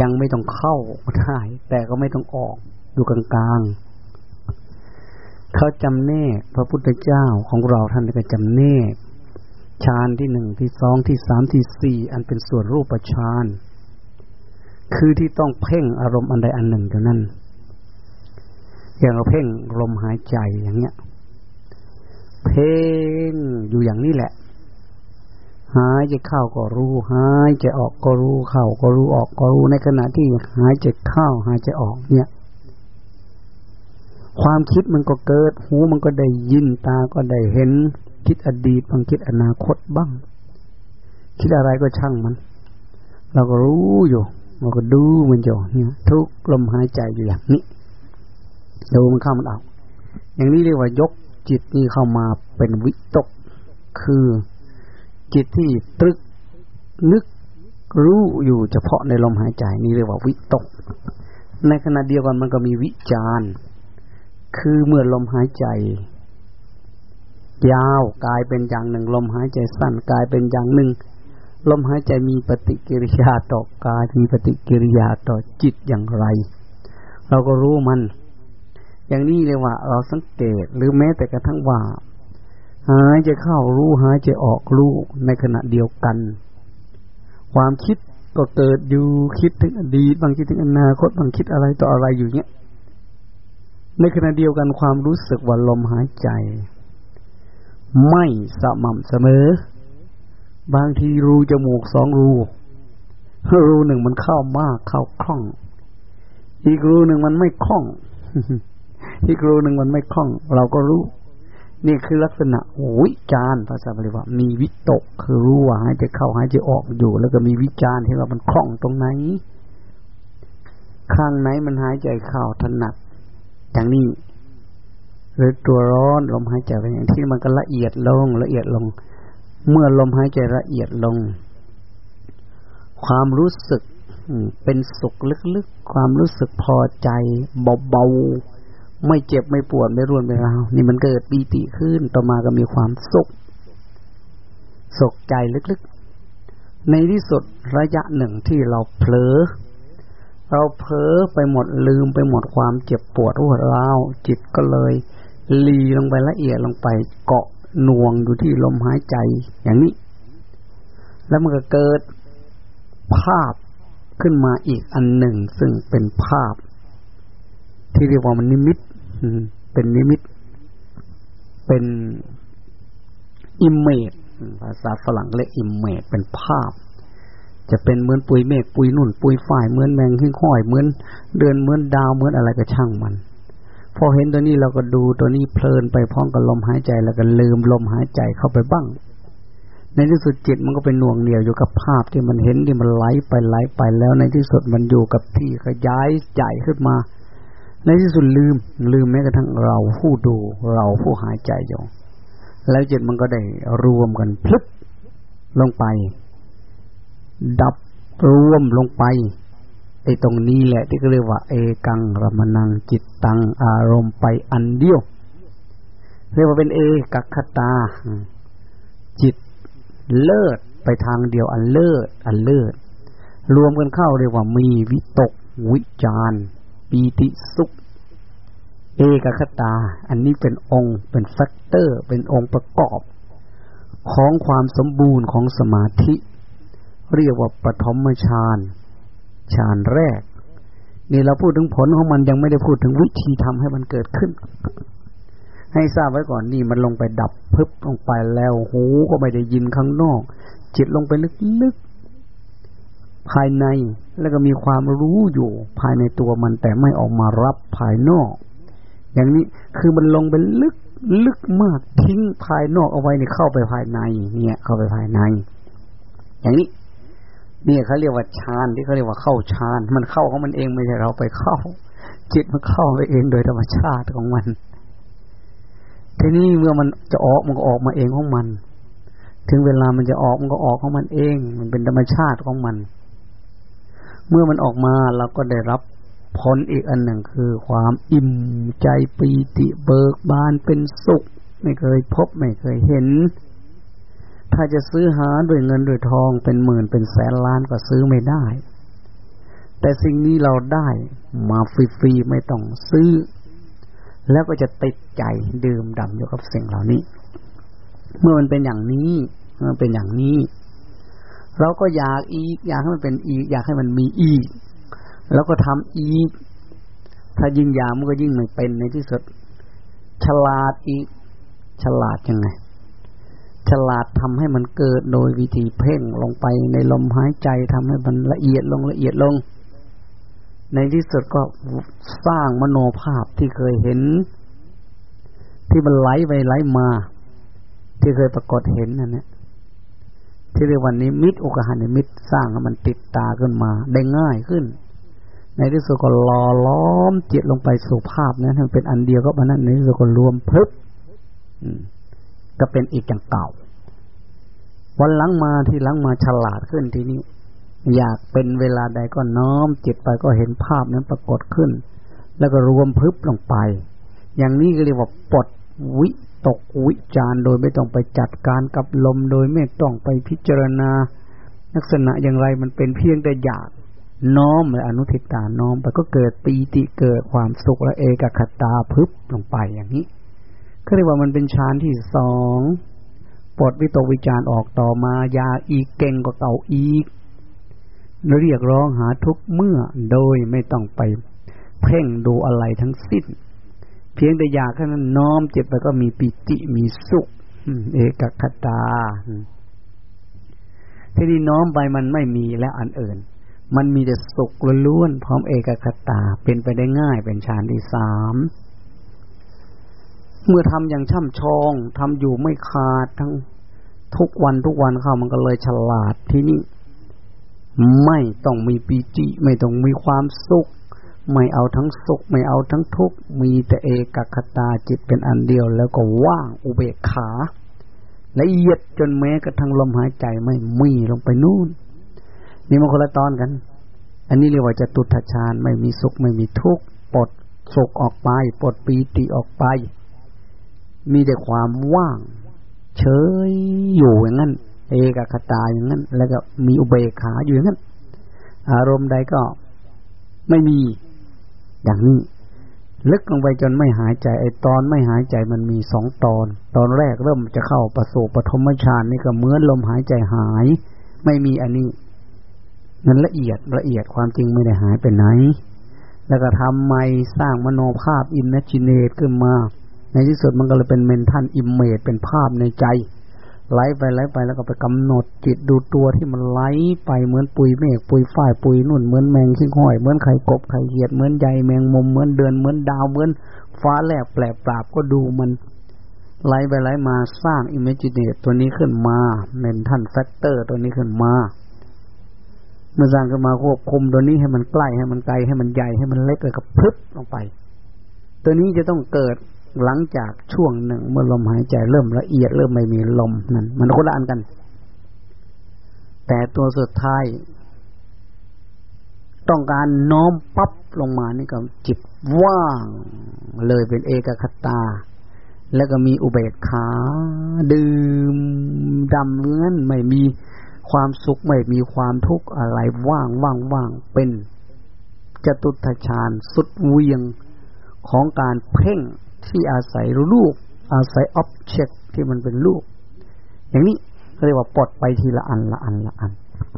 ยังไม่ต้องเข้าได้ แต่ก็ไม่ต้องออกอยู่กลางๆ เขาจำแนกพระพุทธเจ้าของเราท่านก็จำแนกฌานที่หนึ่งที่สองที่สามที่สี่อันเป็นส่วนรูปฌานคือที่ต้องเพ่งอารมณ์อันใดอันหนึ่งเท่านั้น อย่างเราเพ่งลมหายใจอย่างเงี้ย เพ่งอยู่อย่างนี้แหละ หายใจเข้าก็รู้หายใจออกก็รู้เข้าก็รู้ออกก็รู้ในขณะที่หายใจเข้าหายใจออกเนี่ย ความคิดมันก็เกิด หูมันก็ได้ยินตาก็ได้เห็น คิดอดีตบางคิดอนาคตบ้าง คิดอะไรก็ช่างมัน เราก็รู้อยู่เราก็ดูมันอยู่เนี่ยทุกลมหายใจอยู่อย่างนี้ดูมันเข้ามันออกอย่างนี้เรียกว่ายกจิตนี้เข้ามาเป็นวิตก คือจิตที่ตรึกนึกรู้อยู่เฉพาะในลมหายใจนี่เรียกว่าวิตก ในขณะเดียวกันมันก็มีวิจาร คือเมื่อลมหายใจ ยาวกลายเป็นอย่างหนึ่ง ลมหายใจสั้นกลายเป็นอย่างหนึ่ง ลมหายใจมีปฏิกิริยาต่อกายมีปฏิกิริยาต่อจิตอย่างไร เราก็รู้มัน อย่างนี้เลยว่า เราสังเกตหรือแม้แต่กระทั่งว่า หายใจเข้ารู้หายใจออกรู้ในขณะเดียวกัน ความคิดก็เกิดอยู่คิดถึงอดีตบางคิดถึงอนาคตบางคิดอะไรต่ออะไรอยู่เนี้ย ในขณะเดียวกันความรู้สึกว่าลมหายใจ ไม่สม่ำเสมอ บางทีรูจมูกสองรู รูหนึ่งมันเข้ามากเข้าคล่อง อีกรูหนึ่งมันไม่คล่อง อีกรูหนึ่งมันไม่คล่อง เราก็รู้ นี่คือลักษณะวิจารภาษาบาลีว่า มีวิตก คือรู้ว่าหายใจเข้าหายใจออกอยู่ แล้วก็มีวิจารที่ว่ามันคล่องตรงไหน ข้างไหนมันหายใจเข้าถนัด อย่างนี้ หรือตัวร้อนลมหายใจไปอย่างที่มันก็ละเอียดลงละเอียดลง เมื่อลมหายใจละเอียดลง ความรู้สึกเป็นสุขลึกๆ ความรู้สึกพอใจเบาๆ ไม่เจ็บไม่ปวดไม่รวนไม่ร้าว นี่มันเกิดปีติขึ้นต่อมาก็มีความสุขสุขใจลึกๆ ในที่สุดระยะหนึ่งที่เราเผลอ เราเผลอไปหมดลืมไปหมดความเจ็บปวดรวดร้าวจิตก็เลยลีลงไปละเอียดลงไปเกาะหน่วงอยู่ที่ลมหายใจอย่างนี้ แล้วมันก็เกิดภาพขึ้นมาอีกอันหนึ่ง ซึ่งเป็นภาพ ที่เรียกว่ามันนิมิตเป็นนิมิต เป็น image ภาษาฝรั่งเรียก image เป็นภาพ จะเป็นเหมือนปุยเมฆปุยนุ่น ปุยฝ่ายเหมือนแมงหิ่งห้อยเหมือนเดือนเหมือนดาวเหมือนอะไรก็ช่างมัน พอเห็นตัวนี้เราก็ดูตัวนี้เพลินไปพร้อมกับลมหายใจแล้วก็ลืมลมหายใจเข้าไปบ้าง ในที่สุดจิตมันก็เป็นหน่วงเหนียวอยู่กับภาพที่มันเห็นที่มันไหลไปไหลไปแล้วในที่สุดมันอยู่กับที่ขยายใหญ่ขึ้นมา ในที่สุดลืมลืมแม้กระทั่งเราผู้ดูเราผู้หายใจอยู่แล้วจิตมันก็ได้รวมกันพลึบลงไป ดับรวมลงไปไอ้ตรงนี้แหละ ที่เรียกว่า เอกังรมนังจิตตังอารมณ์ไปอันเดียว เรียกว่าเป็นเอกัคคตา จิตเลิศไปทางเดียวอันเลิศอันเลิศรวมกันเข้าเรียกว่ามีวิตก วิจารปีติสุข เอกัคคตา อันนี้เป็นองค์เป็น factor เป็นองค์ประกอบ ของความสมบูรณ์ของสมาธิ เรียกว่าปฐมฌานฌานแรก นี่เราพูดถึงผลของมันยังไม่ได้พูดถึงวิธีทำให้มันเกิดขึ้น ให้ทราบไว้ก่อนนี่มันลงไปดับพึบลงไปแล้วหูก็ไม่ได้ยินข้างนอก จิตลงไปลึกๆภายในแล้วก็มีความรู้อยู่ภายในตัวมันแต่ไม่ออกมารับภายนอก อย่างนี้คือมันลงไปลึกลึกมากทิ้งภายนอกเอาไว้ในเข้าไปภายใน เนี่ย เข้าไปภายใน อย่างนี้ นี่เขาเรียกว่าฌานที่เขาเรียกว่าเข้าฌาน มันเข้าของมันเองไม่ใช่เราไปเข้า จิตมันเข้าไปเองโดยธรรมชาติของมัน ทีนี้เมื่อมันจะออกมันก็ออกมาเองของมัน ถึงเวลามันจะออกมันก็ออกของมันเอง มันเป็นธรรมชาติของมัน เมื่อมันออกมาเราก็ได้รับผลอีกอันหนึ่งคือความอิ่มใจปีติเบิกบานเป็นสุข ไม่เคยพบไม่เคยเห็น ถ้าจะซื้อหาด้วยเงินด้วยทองเป็นหมื่นเป็นแสนล้านก็ซื้อไม่ได้ แต่สิ่งนี้เราได้มาฟรีๆไม่ต้องซื้อ แล้วก็จะติดใจดื่มด่ำอยู่กับสิ่งเหล่านี้ เมื่อมันเป็นอย่างนี้เมื่อเป็นอย่างนี้ เราก็อยากอีก อยากให้มันเป็นอีก อยากให้มันมีอีก แล้วก็ทำอีก ถ้ายิ่งอยามมันก็ยิ่งไม่เป็นในที่สุด ฉลาดอีก ฉลาดยังไง ฉลาดทำให้มันเกิดโดยวิธีเพ่งลงไปในลมหายใจทำให้มันละเอียดลงละเอียดลง ในที่สุดก็สร้างมโนภาพที่เคยเห็น ที่มันไหลไปไหลมา ที่เคยปรากฏเห็นนั่นแหละที่เรียกวันนี้มิตรอุกหานิมิตสร้างให้มันติดตาขึ้นมา ได้ง่ายขึ้น ในที่สุดก็รอล้อมจิตลงไปสู่ภาพนั้นเป็นอันเดียวก็มันนั้นในที่สุดก็รวมพึบ ก็เป็นอีกอย่างเก่า วันหลังมาที่หลังมาฉลาดขึ้นทีนี้ อยากเป็นเวลาใดก็น้อมจิตไปก็เห็นภาพนั้นปรากฏขึ้น แล้วก็รวมพึบลงไป อย่างนี้ก็เรียกว่าปลดวิตกวิจารโดยไม่ต้องไปจัดการกับลมโดยไม่ต้องไปพิจารณา ลักษณะอย่างไรมันเป็นเพียงแต่อยากน้อมและอนุทิตาน้อมไปก็เกิดปีติเกิดความสุขและเอกคตาพึบลงไปอย่างนี้ ก็เรียกว่ามันเป็นฌานที่สองปลดวิตกวิจารออกต่อมายาอีกเก่งกว่าเก่าอีก เรียกร้องหาทุกเมื่อโดยไม่ต้องไปเพ่งดูอะไรทั้งสิ้น เพียงแต่อยากแค่นั้นน้อมเจ็บไปก็มีปิติมีสุขเอกคตาที่นี่น้อมไปมันไม่มีแล้วอันอื่น มันมีแต่สุขล้วนๆพร้อมเอกคตาเป็นไปได้ง่ายเป็นฌานที่สาม เมื่อทำอย่างช่ำชองทำอยู่ไม่ขาดทั้งทุกวันทุกวันเข้ามันก็เลยฉลาดที่นี่ไม่ต้องมีปีจิไม่ต้องมีความสุข ไม่เอาทั้งสุข ไม่เอาทั้งทุกข์มีแต่เอกคตาจิตเป็นอันเดียว แล้วก็ว่างอุเบกขาละเอียดจนแม้กระทั่งลมหายใจไม่มีลงไปนู่น นี่มันคนละตอนกัน อันนี้เรียกว่าจะตุทะชานไม่มีสุขไม่มีทุกข์ปลดสุขออกไปปลดปีติออกไป มีแต่ความว่าง เฉยอยู่อย่างนั้น เอกคตาอย่างนั้น แล้วก็มีอุเบกขาอยู่อย่างนั้น อารมณ์ใดก็ไม่มีอย่างนี้ ลึกลงไปจนไม่หายใจ ไอตอนไม่หายใจมันมีสองตอน ตอนแรกเริ่มจะเข้าประสูปฐมฌานนี่ก็เหมือนลมหายใจหาย ไม่มีอันนี้มันละเอียดละเอียดความจริงไม่ได้หายไปไหน แล้วก็ทำไมสร้างมโนภาพ imaginate ขึ้นมา ในที่สุดมันก็เลยเป็น mental image เป็นภาพในใจไหลไปไหลไปแล้วก็ไปกำหนดจิตดูตัวที่มันไหลไปเหมือนปุยเมฆปุยฝ้ายปุยนุ่นเหมือนแมงหิ่งห้อยเหมือนไข่กบไข่เหียดเหมือนใยแมงมุมเหมือนเดือนเหมือนดาวเหมือนฟ้าแลบแปลบปลาบก็ดูมันไหลไปไหลมาสร้าง imaginate ตัวนี้ขึ้นมาmental factor ตัวนี้ขึ้นมา เมื่อสร้างขึ้นมาควบคุมตัวนี้ให้มันใกล้ให้มันไกลให้มันใหญ่ให้มันเล็กเลยก็พึบลงไป ตัวนี้จะต้องเกิด หลังจากช่วงหนึ่งเมื่อลมหายใจเริ่มละเอียดเริ่มไม่มีลมนั่นมันคนละอันกัน แต่ตัวสุดท้าย ต้องการน้อมปั๊บลงมานี่ก็จิตว่าง เลยเป็นเอกัคคตา แล้วก็มีอุเบกขา ดื่มดำเลื้อนไม่มีความสุขไม่มีความทุกข์อะไรว่างว่างว่างเป็นจตุตฌานสุดเวียงของการเพ่ง ที่อาศัยรูปอาศัยอ็อบเจกต์ที่มันเป็นรูปอย่างนี้เขาเรียกว่าปลดไปทีละอันละอันละอัน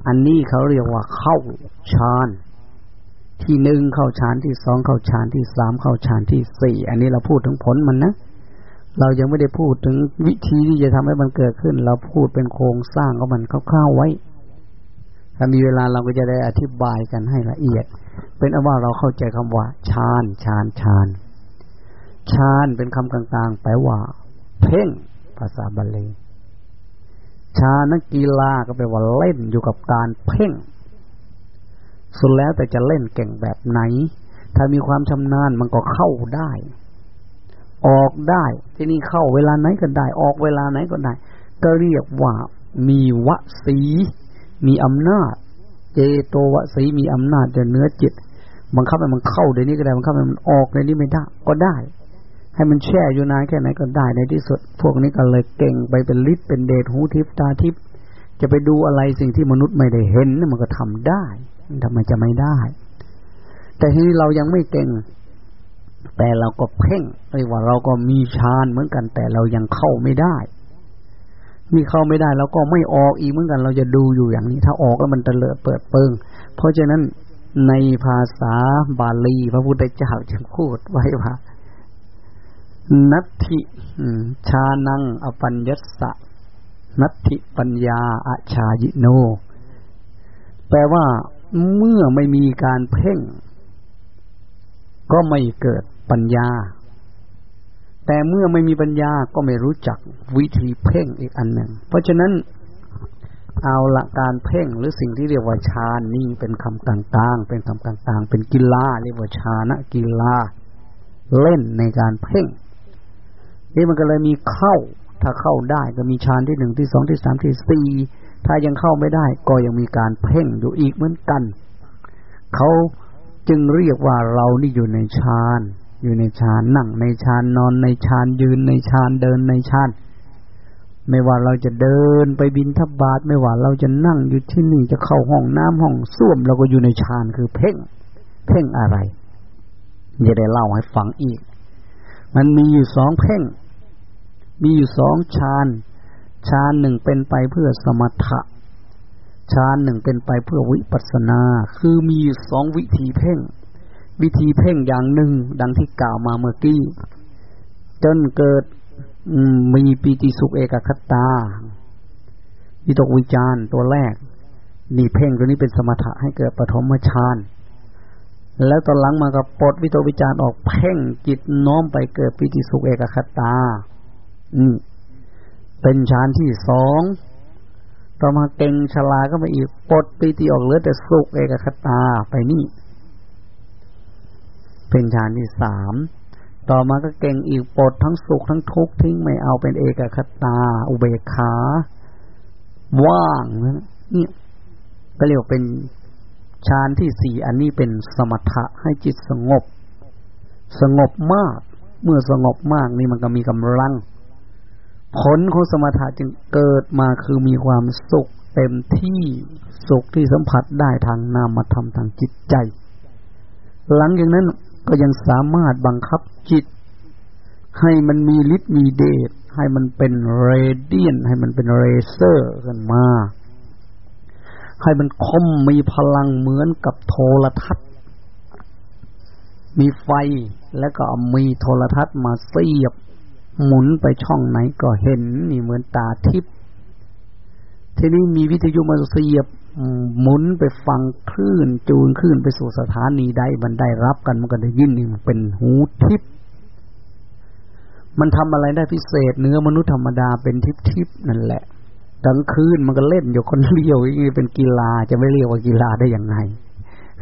อันนี้เขาเรียกว่าเข้าฌานที่หนึ่งเข้าฌานที่สองเข้าฌานที่สามเข้าฌานที่สี่อันนี้เราพูดถึงผลมันนะเรายังไม่ได้พูดถึงวิธีที่จะทำให้มันเกิดขึ้น เราพูดเป็นโครงสร้างของมันคร่าวๆไว้ ถ้ามีเวลาเราก็จะได้อธิบายกันให้ละเอียด เป็นอว่าเราเข้าใจคำว่าฌานฌานฌาน ฌานเป็นคำกลางๆ แปลว่า เพ่งภาษาบาลีฌานนักกีฬาก็แปลว่าเล่นอยู่กับการเพ่ง สุดแล้วแต่จะเล่นเก่งแบบไหน ถ้ามีความชำนาญมันก็เข้าได้ ออกได้ที่นี่เข้าเวลาไหนก็ได้ ออกเวลาไหนก็ได้ ก็เรียกว่ามีวสี มีอำนาจ เจโตวสีมีอำนาจจะเนื้อจิตบังคับให้มันเข้าเดี๋ยวนี้ก็ได้บังคับให้มันออกเดี๋ยวนี้ไม่ได้ก็ได้ ให้มันแช่อยู่นานแค่ไหนก็ได้ในที่สุด พวกนี้ก็เลยเก่งไปเป็นฤทธิ์เป็นเดชหูทิพตาทิพจะไปดูอะไรสิ่งที่มนุษย์ไม่ได้เห็นมันก็ทำได้ทำไมจะไม่ได้ แต่ที่เรายังไม่เก่ง แต่เราก็เพ่งเรียกว่าเราก็มีฌานเหมือนกัน แต่เรายังเข้าไม่ได้มีเข้าไม่ได้เราก็ไม่ออกอีกเหมือนกัน เราจะดูอยู่อย่างนี้ ถ้าออกแล้วมันจะเลอะเปิดเปิง เพราะฉะนั้นในภาษาบาลี พระพุทธเจ้าจึงพูดไว้ว่า นัตถิชานังอปัญญสะนัตถิปัญญาอาชายิโน แปลว่าเมื่อไม่มีการเพ่ง ก็ไม่เกิดปัญญา แต่เมื่อไม่มีปัญญาก็ไม่รู้จักวิธีเพ่งอีกอันหนึ่ง เพราะฉะนั้นเอาละการเพ่งหรือสิ่งที่เรียกว่าฌานนี่เป็นคำต่างๆ เป็นคำต่างๆ เป็นกีฬาเรียกว่าฌานะกีฬาเล่นในการเพ่ง นี่มันก็เลยมีเข้า ถ้าเข้าได้ก็มีฌานที่หนึ่งที่สองที่สามที่สี่ถ้ายังเข้าไม่ได้ ก็ยังมีการเพ่งอยู่อีกเหมือนกัน เขาจึงเรียกว่าเรานี่อยู่ในฌานอยู่ในฌานนั่งในฌานนอนในฌานยืนในฌานเดินในฌานไม่ว่าเราจะเดินไปบินทบาทไม่ว่าเราจะนั่งอยู่ที่นี่จะเข้าห้องน้ำห้องส้วมเราก็อยู่ในฌานคือเพ่ง เพ่งอะไรจะได้เล่าให้ฟังอีก มันมีอยู่สองเพ่ง มีอยู่สองฌานฌานหนึ่งเป็นไปเพื่อสมถะฌานหนึ่งเป็นไปเพื่อวิปัสนา คือมีอยู่สองวิธีเพ่ง วิธีเพ่งอย่างหนึ่ง ดังที่กล่าวมาเมื่อกี้ จนเกิดมีปีติสุขเอกคตาวิตกวิจารตัวแรก นี่เพ่งตัวนี้เป็นสมถะให้เกิดปฐมฌานแล้วตอนหลังมาก็ปลดวิตกวิจารออกเพ่งจิตน้อมไปเกิดปีติสุขเอกคตา อืมเป็นฌานที่สองต่อมาเก่งชลาก็มาอีกปลดปีติออกเหลือแต่สุขเอกคตาไปนี่ เป็นฌานที่สามต่อมาก็เก่งอีกปลดทั้งสุขทั้งทุกข์ทิ้งไม่เอาเป็นเอกคตา อุเบกขา ว่างนะนี่ก็เรียกเป็นฌานที่สี่อันนี้เป็นสมถะให้จิตสงบ สงบมาก เมื่อสงบมากนี่มันก็มีกำลัง ผลของสมถะจึงเกิดมาคือมีความสุขเต็มที่สุขที่สัมผัสได้ทางนามธรรมทางจิตใจ หลังจากนั้นก็ยังสามารถบังคับจิต ให้มันมีฤทธิ์มีเดชให้มันเป็นเรเดียน ให้มันเป็นเรเซอร์ขึ้นมา ให้มันคมมีพลังเหมือนกับโทรทัศน์ มีไฟแล้วก็มีโทรทัศน์มาเสียบ หมุนไปช่องไหนก็เห็นนี่เหมือนตาทิพย์ทีนี้มีวิทยุมาเสียบหมุนไปฟังคลื่นจูนคลื่นไปสู่สถานีใดมันได้รับกันมันก็ได้ยินนี่มันเป็นหูทิพย์มันทำอะไรได้พิเศษเนื้อมนุษย์ธรรมดาเป็นทิพย์ทิพนั่นแหละกลางคืนมันก็เล่นอยู่คนเดียวอย่างนี้เป็นกีฬาจะไม่เรียกว่ากีฬาได้อย่างไง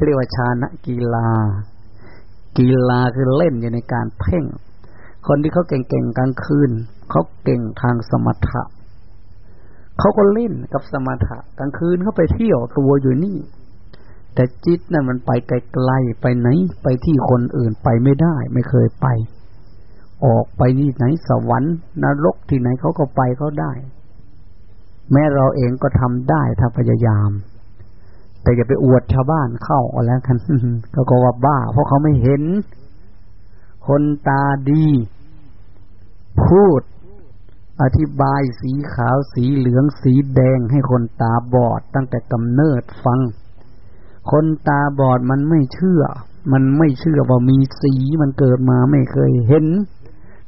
เรียกว่าชานะกีฬา กีฬาคือเล่นอยู่ในการเพ่ง คนที่เขาเก่งๆกลางคืนเขาเก่งทางสมถะเขาก็เล่นกับสมถะกลางคืนเขาไปเที่ยวตัวอยู่นี่ แต่จิตนั่นมันไปไกลๆไปไหน ไปที่คนอื่นไปไม่ได้ ไม่เคยไป ออกไปนี่ไหนสวรรค์นรกที่ไหนเขาก็ไปเขาได้ แม้เราเองก็ทำได้ถ้าพยายาม แต่อย่าไปอวดชาวบ้านเข้าเอาแล้วกันเขาก็ว่าบ้า เพราะเขาไม่เห็น คนตาดี พูดอธิบายสีขาวสีเหลืองสีแดงให้คนตาบอดตั้งแต่กำเนิดฟัง คนตาบอดมันไม่เชื่อ มันไม่เชื่อว่ามีสีมันเกิดมาไม่เคยเห็น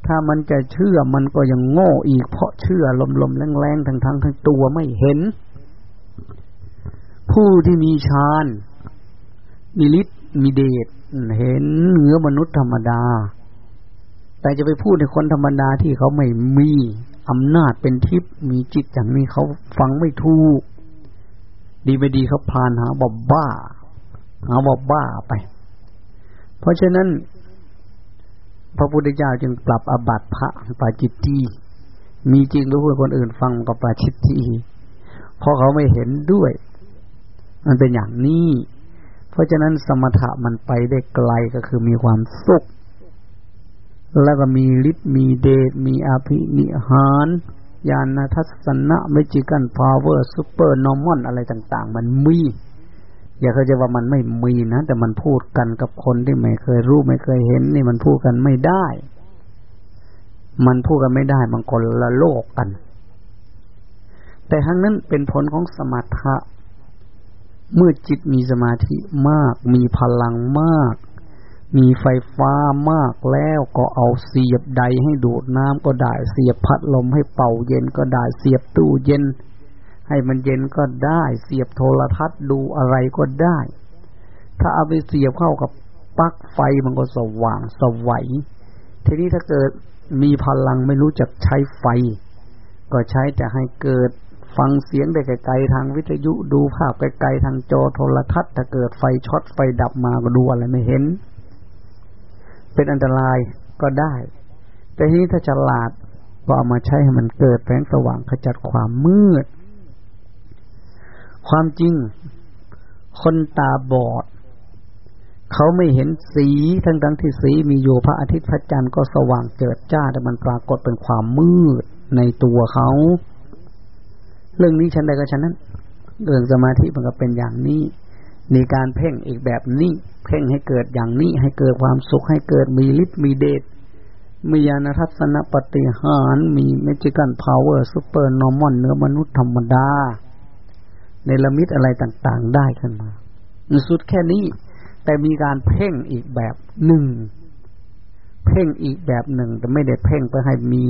ถ้ามันจะเชื่อมันก็ยังโง่อีกเพราะเชื่อลมๆแรงๆทั้งทั้งทั้งตัวไม่เห็น ผู้ที่มีฌานมีฤทธิ์มีเดชเห็นเหนือมนุษย์ธรรมดา แต่จะไปพูดในคนธรรมดาที่เขาไม่มีอำนาจเป็นทิพย์มีจิตอย่างนี้เขาฟังไม่ถูก ดีไม่ดีเขาพานหาบอบบ้า หาบอบบ้าไป เพราะฉะนั้น พระพุทธเจ้าจึงปรับอบัตพระปาจิตตีมีจริงหรือพูดคนอื่นฟังกับปาจิตตีเพราะเขาไม่เห็นด้วย มันเป็นอย่างนี้ เพราะฉะนั้นสมถะมันไปได้ไกลก็คือมีความสุข แล้วก็มีฤทธิ์มีเดชมีอภินิหารญาณทัศนะ magical power supernormal อะไรต่าง ๆ มันมี อย่าเข้าใจว่ามันไม่มีนะ แต่มันพูดกันกับคนที่ไม่เคยรู้ไม่เคยเห็น นี่มันพูดกันไม่ได้ มันพูดกันไม่ได้มันคนละโลกกัน แต่ทั้งนั้นเป็นผลของสมถะเมื่อจิตมีสมาธิมาก มีพลังมาก มีไฟฟ้ามากแล้วก็เอาเสียบใดให้ดูดน้ำก็ได้ เสียบพัดลมให้เป่าเย็นก็ได้ เสียบตู้เย็น ให้มันเย็นก็ได้ เสียบโทรทัศน์ดูอะไรก็ได้ ถ้าเอาไปเสียบเข้ากับปลั๊กไฟมันก็สว่างสวัยทีนี้ถ้าเกิดมีพลังไม่รู้จักใช้ไฟ ก็ใช้แต่ให้เกิดฟังเสียงได้ไกลๆทางวิทยุดูภาพไกลๆทางจอโทรทัศน์ ถ้าเกิดไฟช็อตไฟดับมาก็ดูอะไรไม่เห็น เป็นอันตรายก็ได้ แต่ทีนี้ถ้าฉลาดก็เอามาใช้ให้มันเกิดแสงสว่างขจัดความมืด ความจริง คนตาบอด เขาไม่เห็นสีทั้งทั้งที่สีมีอยู่พระอาทิตย์พระจันทร์ก็สว่างเจิดจ้าแต่มันปรากฏเป็นความมืดในตัวเขา เรื่องนี้ฉันใดก็ฉันนั้น เรื่องสมาธิมันก็เป็นอย่างนี้ มีการเพ่งอีกแบบนี้เพ่งให้เกิดอย่างนี้ให้เกิดความสุขให้เกิดมีฤทธิ์มีเดชมีญาณทัศนปาฏิหาริย์มี magical power supernormal เหนือมนุษย์ธรรมดาเนรมิตอะไรต่างๆได้ขึ้นมาสุดแค่นี้ แต่มีการเพ่งอีกแบบหนึ่ง เพ่งอีกแบบหนึ่ง แต่ไม่ได้เพ่งเพื่อให้มี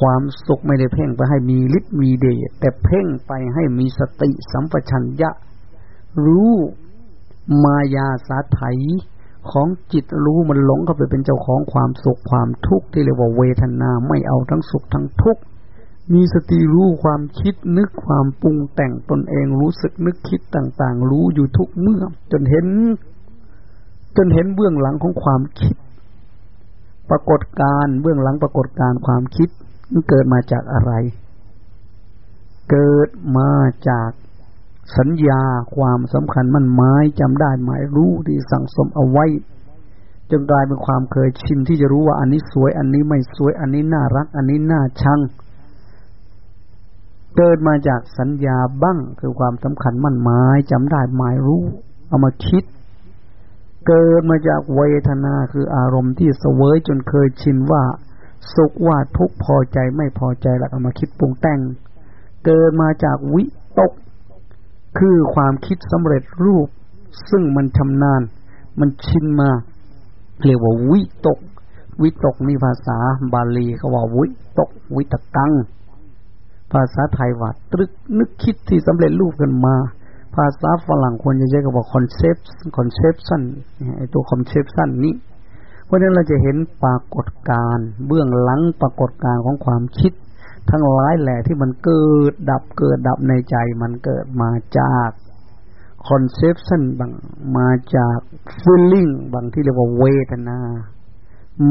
ความสุขไม่ได้เพ่งไปให้มีฤทธิ์มีเดชแต่เพ่งไปให้มีสติสัมปชัญญะ รู้มายาสาไถของจิตรู้มันหลงเข้าไปเป็นเจ้าของความสุขความทุกข์ที่เรียกว่าเวทนาไม่เอาทั้งสุขทั้งทุกข์มีสติรู้ความคิดนึกความปรุงแต่งตนเองรู้สึกนึกคิดต่างๆ รู้อยู่ทุกเมื่อ จนเห็น จนเห็นเบื้องหลังของความคิด ปรากฏการเบื้องหลังปรากฏการความคิดมันเกิดมาจากอะไร เกิดมาจาก สัญญาความสำคัญมันหมายจำได้หมายรู้ที่สั่งสมเอาไว้ จนกลายเป็นความเคยชินที่จะรู้ว่าอันนี้สวย อันนี้ไม่สวย อันนี้น่ารัก อันนี้น่าชังเกิดมาจากสัญญาบ้างคือความสำคัญมั่นหมายจำได้หมายรู้ เอามาคิด เกิดมาจากเวทนาคืออารมณ์ที่เสวยจนเคยชินว่า สุขว่าทุกพอใจไม่พอใจแล้วก็มาคิดปรุงแต่ง เกิดมาจากวิตก คือความคิดสำเร็จรูป ซึ่งมันชำนาญ มันชินมา เรียกว่าวิตก วิตกนี่ภาษาบาลีเขาว่าวิตก วิตกัง ภาษาไทยว่าตรึกนึกคิดที่สำเร็จรูปกันมา ภาษาฝรั่งควรจะใช้คำว่า concept conception ไอตัว conception นี้ เพราะนั้นเราจะเห็นปรากฏการเบื้องหลังปรากฏการของความคิด ทั้งหลายแหล่ที่มันเกิดดับเกิดดับในใจมันเกิดมาจากคอนเซปชันบางมาจากฟีลลิ่งบางที่เรียกว่าเวทนา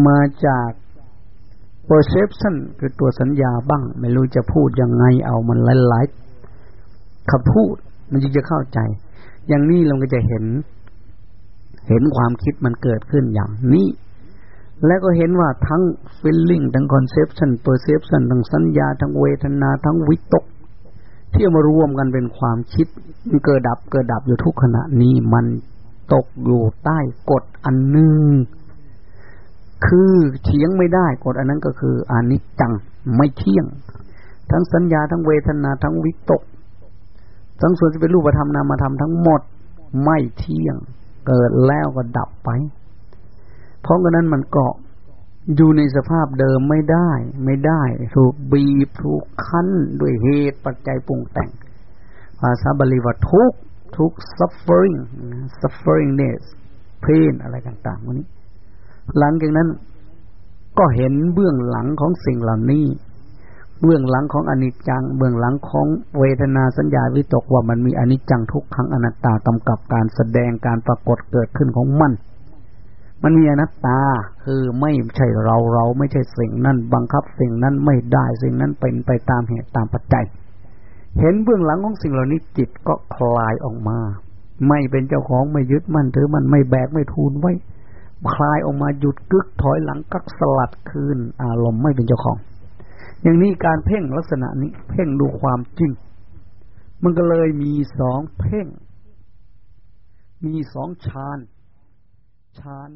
มาจาก perception คือตัวสัญญาบ้าง ไม่รู้จะพูดยังไงเอามันหลายๆคำพูด มันจึงจะเข้าใจ อย่างนี้เราก็จะเห็น เห็นความคิดมันเกิดขึ้นอย่างนี้ แล้วก็เห็นว่าทั้ง feeling ทั้ง conception perception ทั้งสัญญา ทั้งเวทนา ทั้งวิตก ที่มารวมกันเป็นความคิดเกิดดับเกิดดับอยู่ทุกขณะนี้มันตกอยู่ใต้กฎอันหนึ่งคือเถียงไม่ได้กฎอันนั้นก็คืออนิจจังไม่เที่ยง ทั้งสัญญาทั้งเวทนาทั้งวิตก ทั้งส่วนที่เป็นรูปธรรมนามธรรมทั้งหมดไม่เที่ยง เกิดแล้วก็ดับไป เพราะฉะนั้นมันเก็อยู่ในสภาพเดิมไม่ได้ ไม่ได้ ถูกบีบถูกคั้นด้วยเหตุปัจจัยปรุงแต่ง ภาษาบาลีว่าทุกทุก suffering sufferingness pain อะไรต่างๆวันนี้ หลังจากนั้นก็เห็นเบื้องหลังของสิ่งเหล่านี้ เบื้องหลังของอนิจจัง เบื้องหลังของเวทนาสัญญาวิตกว่ามันมีอนิจจังทุกขังอนัตตากำกับการแสดงการปรากฏเกิดขึ้นของมัน มันมีอนัตตาคือไม่ใช่เราเราไม่ใช่สิ่งนั้นบังคับสิ่งนั้นไม่ได้สิ่งนั้นเป็นไปตามเหตุตามปัจจัย เห็นเบื้องหลังของสิ่งเหล่านี้จิตก็คลายออกมา ไม่เป็นเจ้าของไม่ยึดมั่นถือมันไม่แบกไม่ทูนไว้ คลายออกมาหยุดกึกถอยหลังกักสลัดคืนอารมณ์ไม่เป็นเจ้าของ อย่างนี้การเพ่งลักษณะนี้เพ่งดูความจริง มันก็เลยมีสองเพ่ง มีสองฌานฌาน